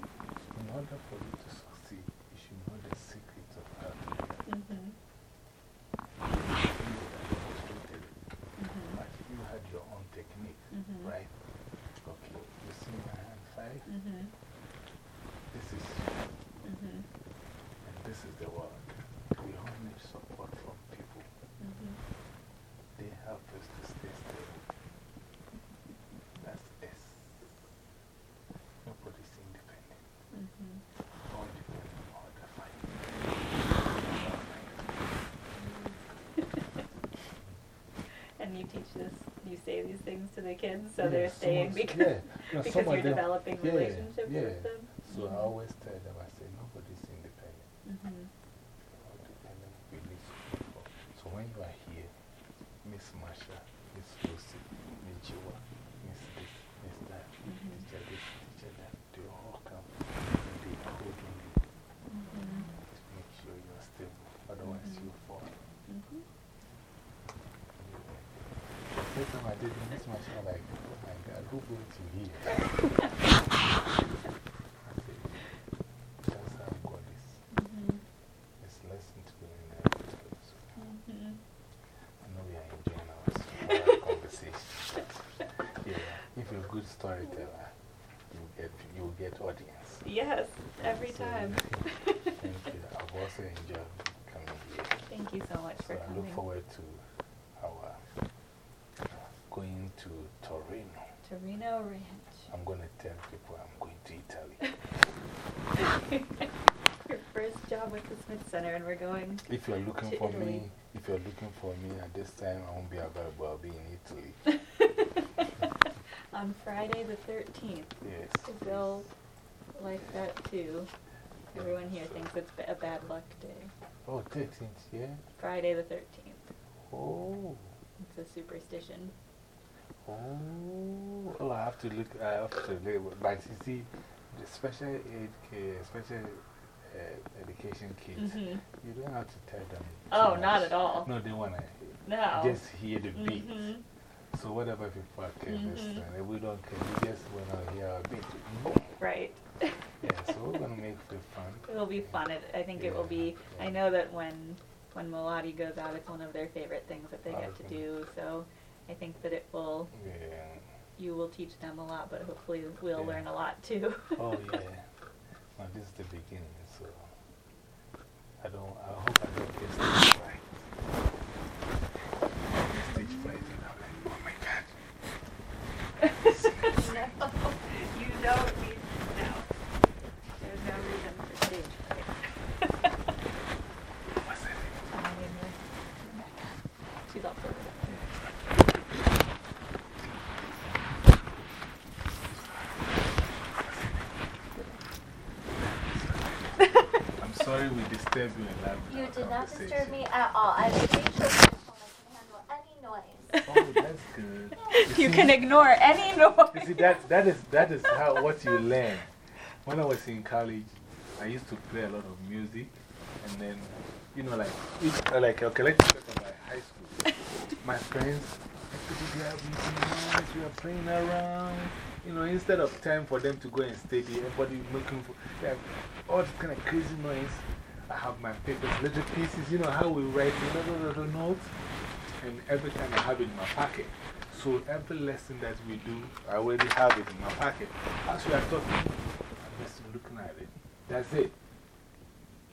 in order for you to succeed, you should know the secret of how to do it. -hmm. You demonstrated it, -hmm. but you had your own technique, Mhm. right? Okay, you see my hand five? -hmm. This is, -hmm. and this is the work. We all need support from people. -hmm. They help us to stay stable. That's S. Nobody's independent. -hmm. All depend on all the fight. And you teach this, you say these things to the kids so Yeah, they're some staying because, yeah. No, because you're developing yeah, relationships yeah. with them. So I Mhm. always tell them, I say, nobody's independent. -hmm. All dependent. We need support. So when you are here, Miss Marsha, Miss Lucy, Miss Joa, Miss this, Miss that, Mhm. teacher this, teacher that, they all come and they hold on you -hmm. to make sure you're stable. Otherwise, Mhm. you fall. -hmm. The first time I did it, Miss Marsha, like, oh my God, who brought you here? I said, that's how God is. -hmm. It's lesson to be in every place. -hmm. I know we are enjoying our, our conversation. Yeah, if you're a good storyteller, you'll get, you'll get audience. Yes, every So, time. Thank you. Enjoyed coming here. Thank you so much So for I coming. look forward to our uh, going to Torino. Torino Ranch. I'm going to tell people I'm going to Italy. [laughs] Your first job with the Smith Center, and we're going. If you're looking for Italy. me, if you're looking for me at this time, I won't be available. I'll be in Italy. [laughs] On Friday the 13th. Yes. Because they'll like that too. Everyone here thinks it's ba- a bad luck day. Oh, 13th, yeah? Friday the 13th. Oh. It's a superstition. Oh, oh, I have to look, I have to look, but you see, the special ki- special uh, education kids, -hmm. you don't have to tell them. Oh, not much. at all. No, they want to No. just hear the beat. -hmm. So, whatever people are careless, Mhm. and we don't care, we just want to hear our beat. Boom. Right. [laughs] So we're going to make it fun. It'll be fun. It, I think it will be. I know that when when Miladi goes out, it's one of their favorite things that they get to do. So I think that it will. Yeah. You will teach them a lot, but hopefully we'll Yeah. learn a lot too. Oh, yeah. [laughs] Well, this is the beginning, so I don't, I hope I don't get stage fright. Stage fright, and I'm like, oh my God. no, you don't need no. There's no reason for stage fright. What's that? I mean, She's also. I'm sorry you You did not disturb me at all. I made sure my phone can handle any noise. Oh, that's good. [laughs] You see- can ignore any noise. You see, that, that, is, that is how, what you learn. When I was in college, I used to play a lot of music. And then, you know, like, each, uh, like okay, let's talk about high school. My friends, they are making noise, we are playing around. you know, instead of time for them to go and study, everybody making for like, all this kind of crazy noise. I have my papers, little pieces, you know how we write little, little notes. And every time I have it in my pocket. So every lesson that we do, I already have it in my pocket. As we are talking, I'm just looking at it. That's it.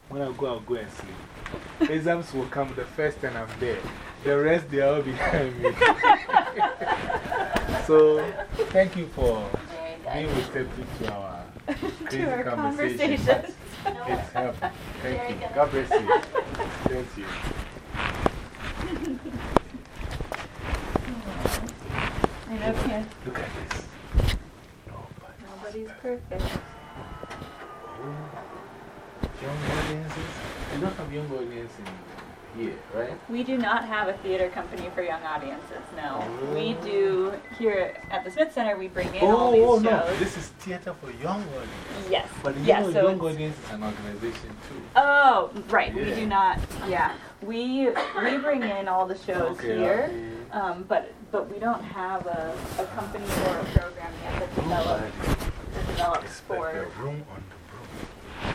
When I go, I'll go and sleep. [laughs] Exams will come the first time I'm there. The rest, they are all behind me. [laughs] so, thank you for being receptive to our [laughs] crazy our conversation. It's helpful. Thank you. God bless you. Thank you. I know, can't. Look at this. Nobody. Nobody's perfect. Oh. Young audiences? Don't have young audience in right? We do not have a theater company for young audiences, no. We do, here at the Smith Center, we bring in all Oh, these oh shows. no. This is theater for young audiences. Yes. But you yeah, know, so young it's- audience is an organization too. Oh, right. We do not. Yeah, we we bring in all the shows Okay, here, okay. um, but but we don't have a, a company or a program yet that develops that develops It's like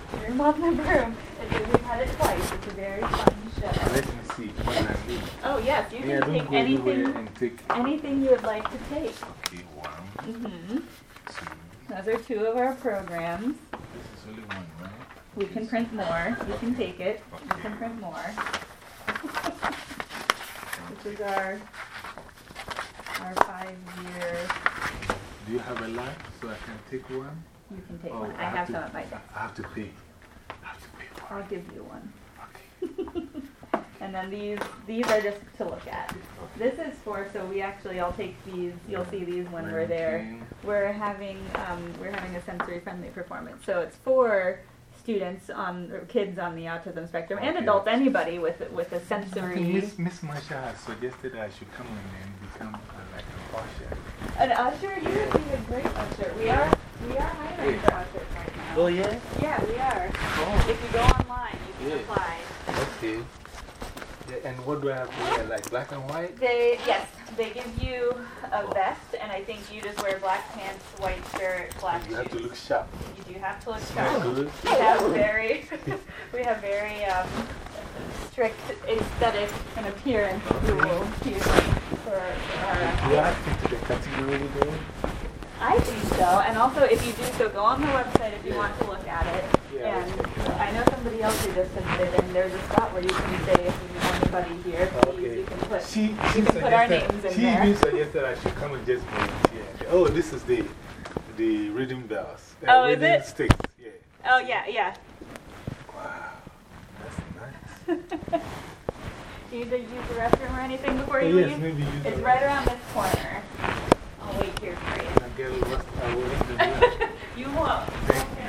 for a room on the broom. Room on the Broom. It's, we've had it twice. It's a very fun show. Let me see what I need. Oh yes, you Yeah, can take anything take. anything you would like to take. Okay, one, hmm two. Those are two of our programs. This is only one, right? We can print more. You can take it. You can print more. [laughs] This is our our five year. Do you have a line so I can take one? You can take Oh, one. I have to, some at my desk. I have to pay. I have to pay for I'll it. give you one. Okay. [laughs] And then these these are just to look at. This is for so we actually I'll take these. You'll see these when we're there. We're having um, we're having a sensory friendly performance. So it's for students on or kids on the autism spectrum and Okay. adults, anybody with with a sensory. Miss, Miss Marsha has suggested I should come in and become uh, like a usher. An usher, you would be a great usher. We are we are hiring ushers right now. Oh, yeah? Yeah, we are. Oh, If you go online, you can Yeah. apply. okay. Yeah, and what do I have to wear? Like black and white? They yes, they give you a vest, and I think you just wear black pants, white shirt, black You have to look sharp. You do have to look sharp. good. We have very, [laughs] we have very um, strict aesthetic and appearance rules here for, for our. Do I fit to the category though? I think so, and also if you do so, go on the website if you want to look at it. Yeah, and it. I know somebody else who just submitted, and there's a spot where you can say if you know anybody here, please, Okay. you can put. She, she you can put our names in she there. even suggested I should come and just volunteer. Oh, this is the, the reading bells. Uh, Oh, is it? Sticks, yeah. Oh yeah, yeah. Wow, that's nice. [laughs] Do you need to use the restroom or anything before Oh, you yes, leave? maybe use It's the right around this corner. I'll wait here for you. I get lost. [laughs] I will in the room. You won't.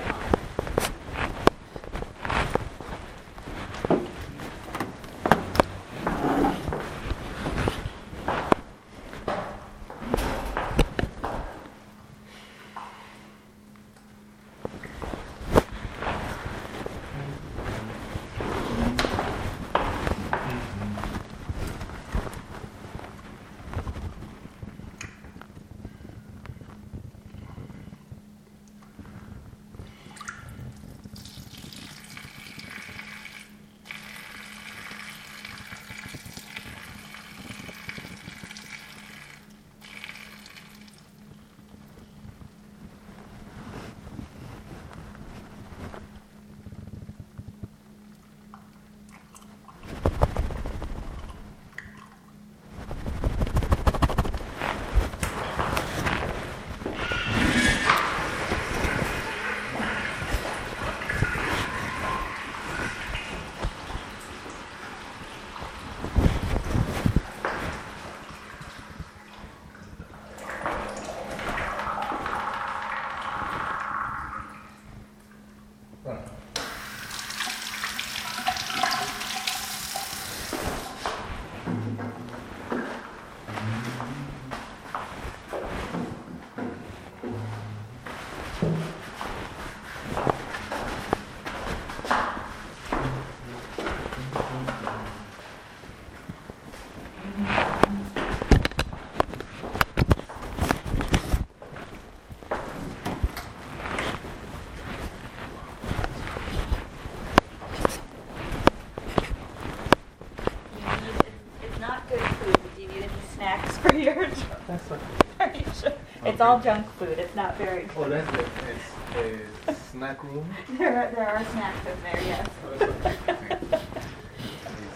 It's all junk food. It's not very good. Oh, that's the it's, a snack room? [laughs] There are, there are snacks in there, yes. Oh, that's okay. Thank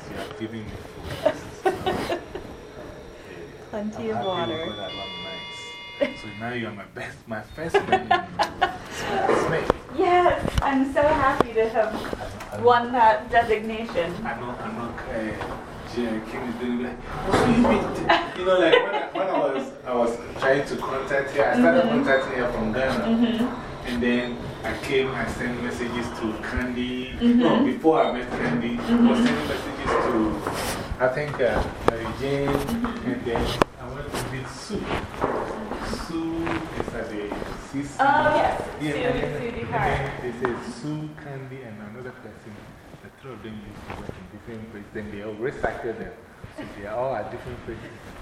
you. Are giving me food. Plenty I'm of water. nice. [laughs] So now you are my best, my first friend. Yes, I'm so happy to have won that designation. I know, I know, uh, Jim King is doing like, what do you [laughs] mean? You know, like was, I was trying to contact her, I started -hmm. contacting her from Ghana. -hmm. And then I came, I sent messages to Candy. -hmm. No, before I met Candy, I was sending messages to, I think, uh, Mary Jane. And then I went to meet Sue. Sue is at the CC. Oh, yes. Yeah, Sue- and Sue They said Sue, Candy, and another person. The three of them used to work in different places. Then they all recycled them. So they are all at different places.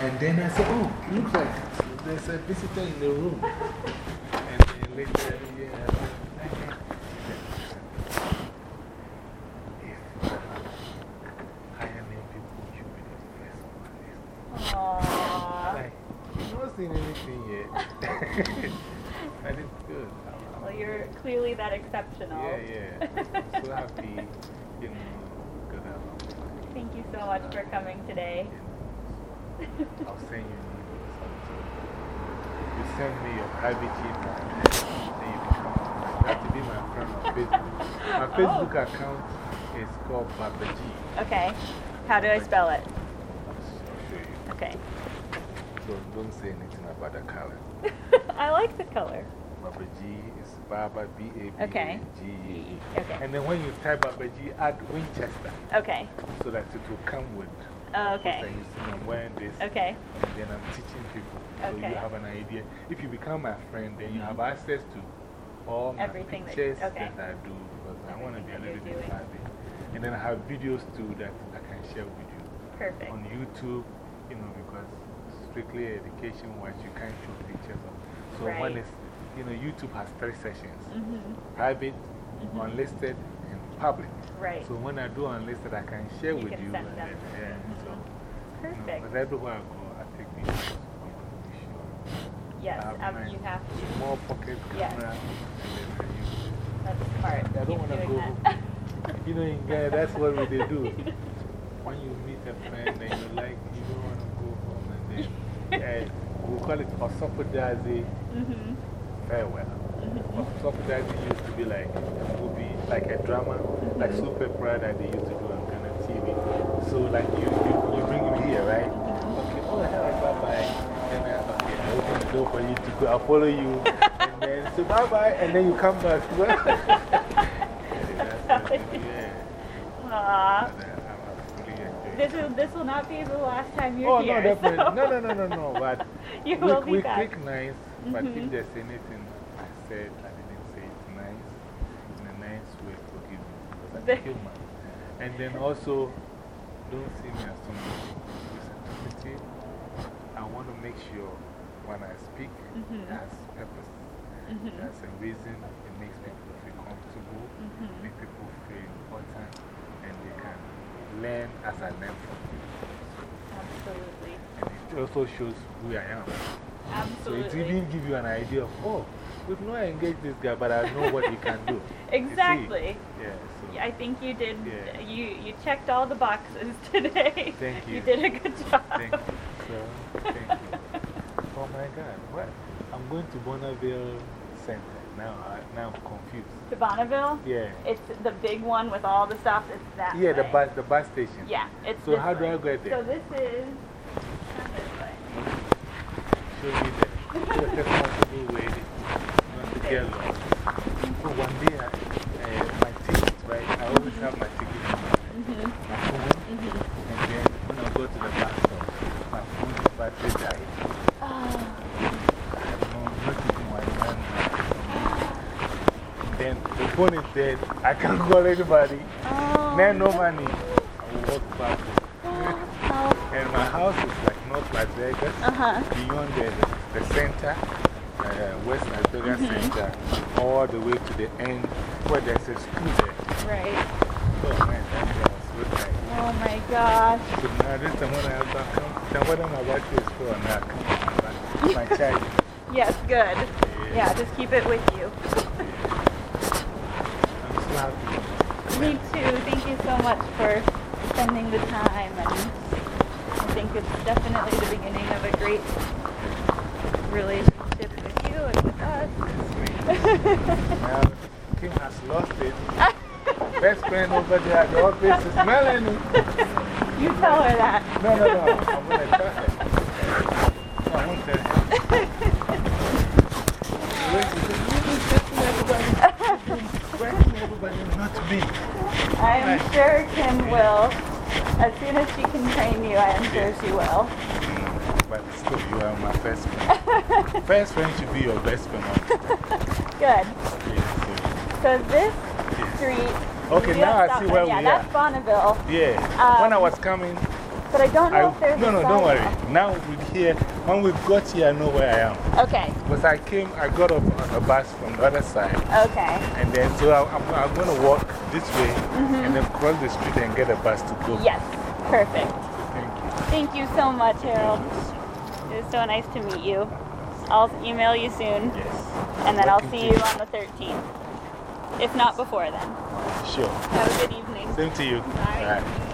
And then I said, oh, looks like there's a visitor in the room. And then later, yeah, if higher name people should the first on this. Aww. Like, you've not seen anything yet. [laughs] and it's good. I'm- Well, you're clearly that exceptional. yeah, yeah. I'm so happy, you know, good. Thank you so much for coming today. I'll send you an email sometime. You send me your private email, then you become You have to be my friend on Facebook. My [laughs] Oh. Facebook account is called Babaji. Okay. How do I spell it? I'll show you. Okay. So don't say anything about the color. [laughs] I like the color. Babaji is Baba, B A B A Okay. G E. Okay. And then when you type Babaji, add Winchester Okay. so that it will come with. Oh, So okay. you see, I'm wearing this. Okay. And then I'm teaching people. So Okay. you have an idea. If you become my friend, then you have access to all my Everything that- pictures okay. that I do because I want to be a Everything little that bit you're private. And then I have videos too that I can share with you Perfect. on YouTube, you know, because strictly education wise, you can't show pictures of. So one Right. is, you know, YouTube has three sessions -hmm. private, Mhm. unlisted, and public. Right. So when I do unlisted, I can share You with can you. send them. yeah, so. Perfect. But everywhere I go, I take videos. I want to be sure. Yes, um, you have to. Small pocket Yes. camera. And I. That's smart. I don't want to go. [laughs] You know, in Ghana, that's what we they do. [laughs] When you meet a friend and you like, you don't want to go home, and then [laughs] uh, we call it Osofo Dadzie -hmm. farewell. -hmm. Osofo Dadzie used to be like a movie, like a drama, like Mm-hmm. Super that they used to do on Ghana TV. So, like, you, you, you bring me here, right? Mm-hmm. Okay, oh, hey, bye bye. And then, okay, I open the door for you to go. I'll follow you. [laughs] and then, so bye bye. And then you come back. [laughs] That's what they do, yeah. Aw. And, I'm really enjoying This, will, this will not be the last time you're Oh, here. no, definitely. so- No, no, no, no, no. But [laughs] You we, will be we back. click nice, but if -hmm. there's anything I said, I didn't say it nice, in a nice way, forgive me. Because The- I'm human. And then also, don't see me as someone who's sensitive. I want to make sure when I speak, -hmm. it has purpose. -hmm. There's a reason it makes people feel comfortable, -hmm. make people feel important, and they can learn as I learn from you. Absolutely. And it also shows who I am. Absolutely. So it even give you an idea of, oh, we've not engaged this guy, but I know what he can do. [laughs] Exactly. Yeah, so I think you did. Yeah. You, you checked all the boxes [laughs] today. Thank you. You did a good job. thank you. So, thank you. Oh my God, what? I'm going to Bonneville Center. Now, I, now I'm confused. To Bonneville? Yeah. It's the big one with all the stuff. It's that Yeah, the bus, the bus station. Yeah, it's So how do. I get there? So this is way. Show me the, the way girl. One day, I, my ticket, right? I always have my ticket in my, my mm-hmm. phone. And then when I go to the bathroom, my phone's battery died. I have no, not. Then the phone is dead. I can't call anybody. Oh, Man, no money. I walk back. Ah, and my house is like North Las Vegas. -huh. beyond the, the center uh, West Las Vegas -hmm. center, all the way to the end where there's a school there. Right. Oh man, that was so nice. Oh my gosh. So now this time when I come, then when I'm about to school, now come on, my child. Yes, good. Yeah, just keep it with you. I'm so happy. Me too. Thank you so much for spending the time. And I think it's definitely the beginning of a great relationship with you and with us. Kim has lost it. Best friend over there at the office is Melanie. you tell her that. No, no, no. I'm going to tell her. No, I won't tell her. Wait, Why can everybody not me? I'm sure Kim will. As soon as she can train you, I am sure she will. But still, you are my best friend. First friend should be your best friend. Good. Yeah, So this street. Okay, now I see where yeah, we that's are. Bonneville. so, yeah. when I Um, was coming, But I don't know I, if there's no, no, don't worry. Now we're here. When we got here, I know where I am. Okay. Because I came, I got off on a bus from the other side. Okay. And then, so I, I'm, I'm going to walk this way -hmm. and then cross the street and get a bus to go. Yes. Perfect. Thank you. Thank you so much, Harold. It was so nice to meet you. I'll email you soon, Yes. and then I'll see you on the 13th. If not before then. Sure. Have a good evening. Same to you. Bye. Bye.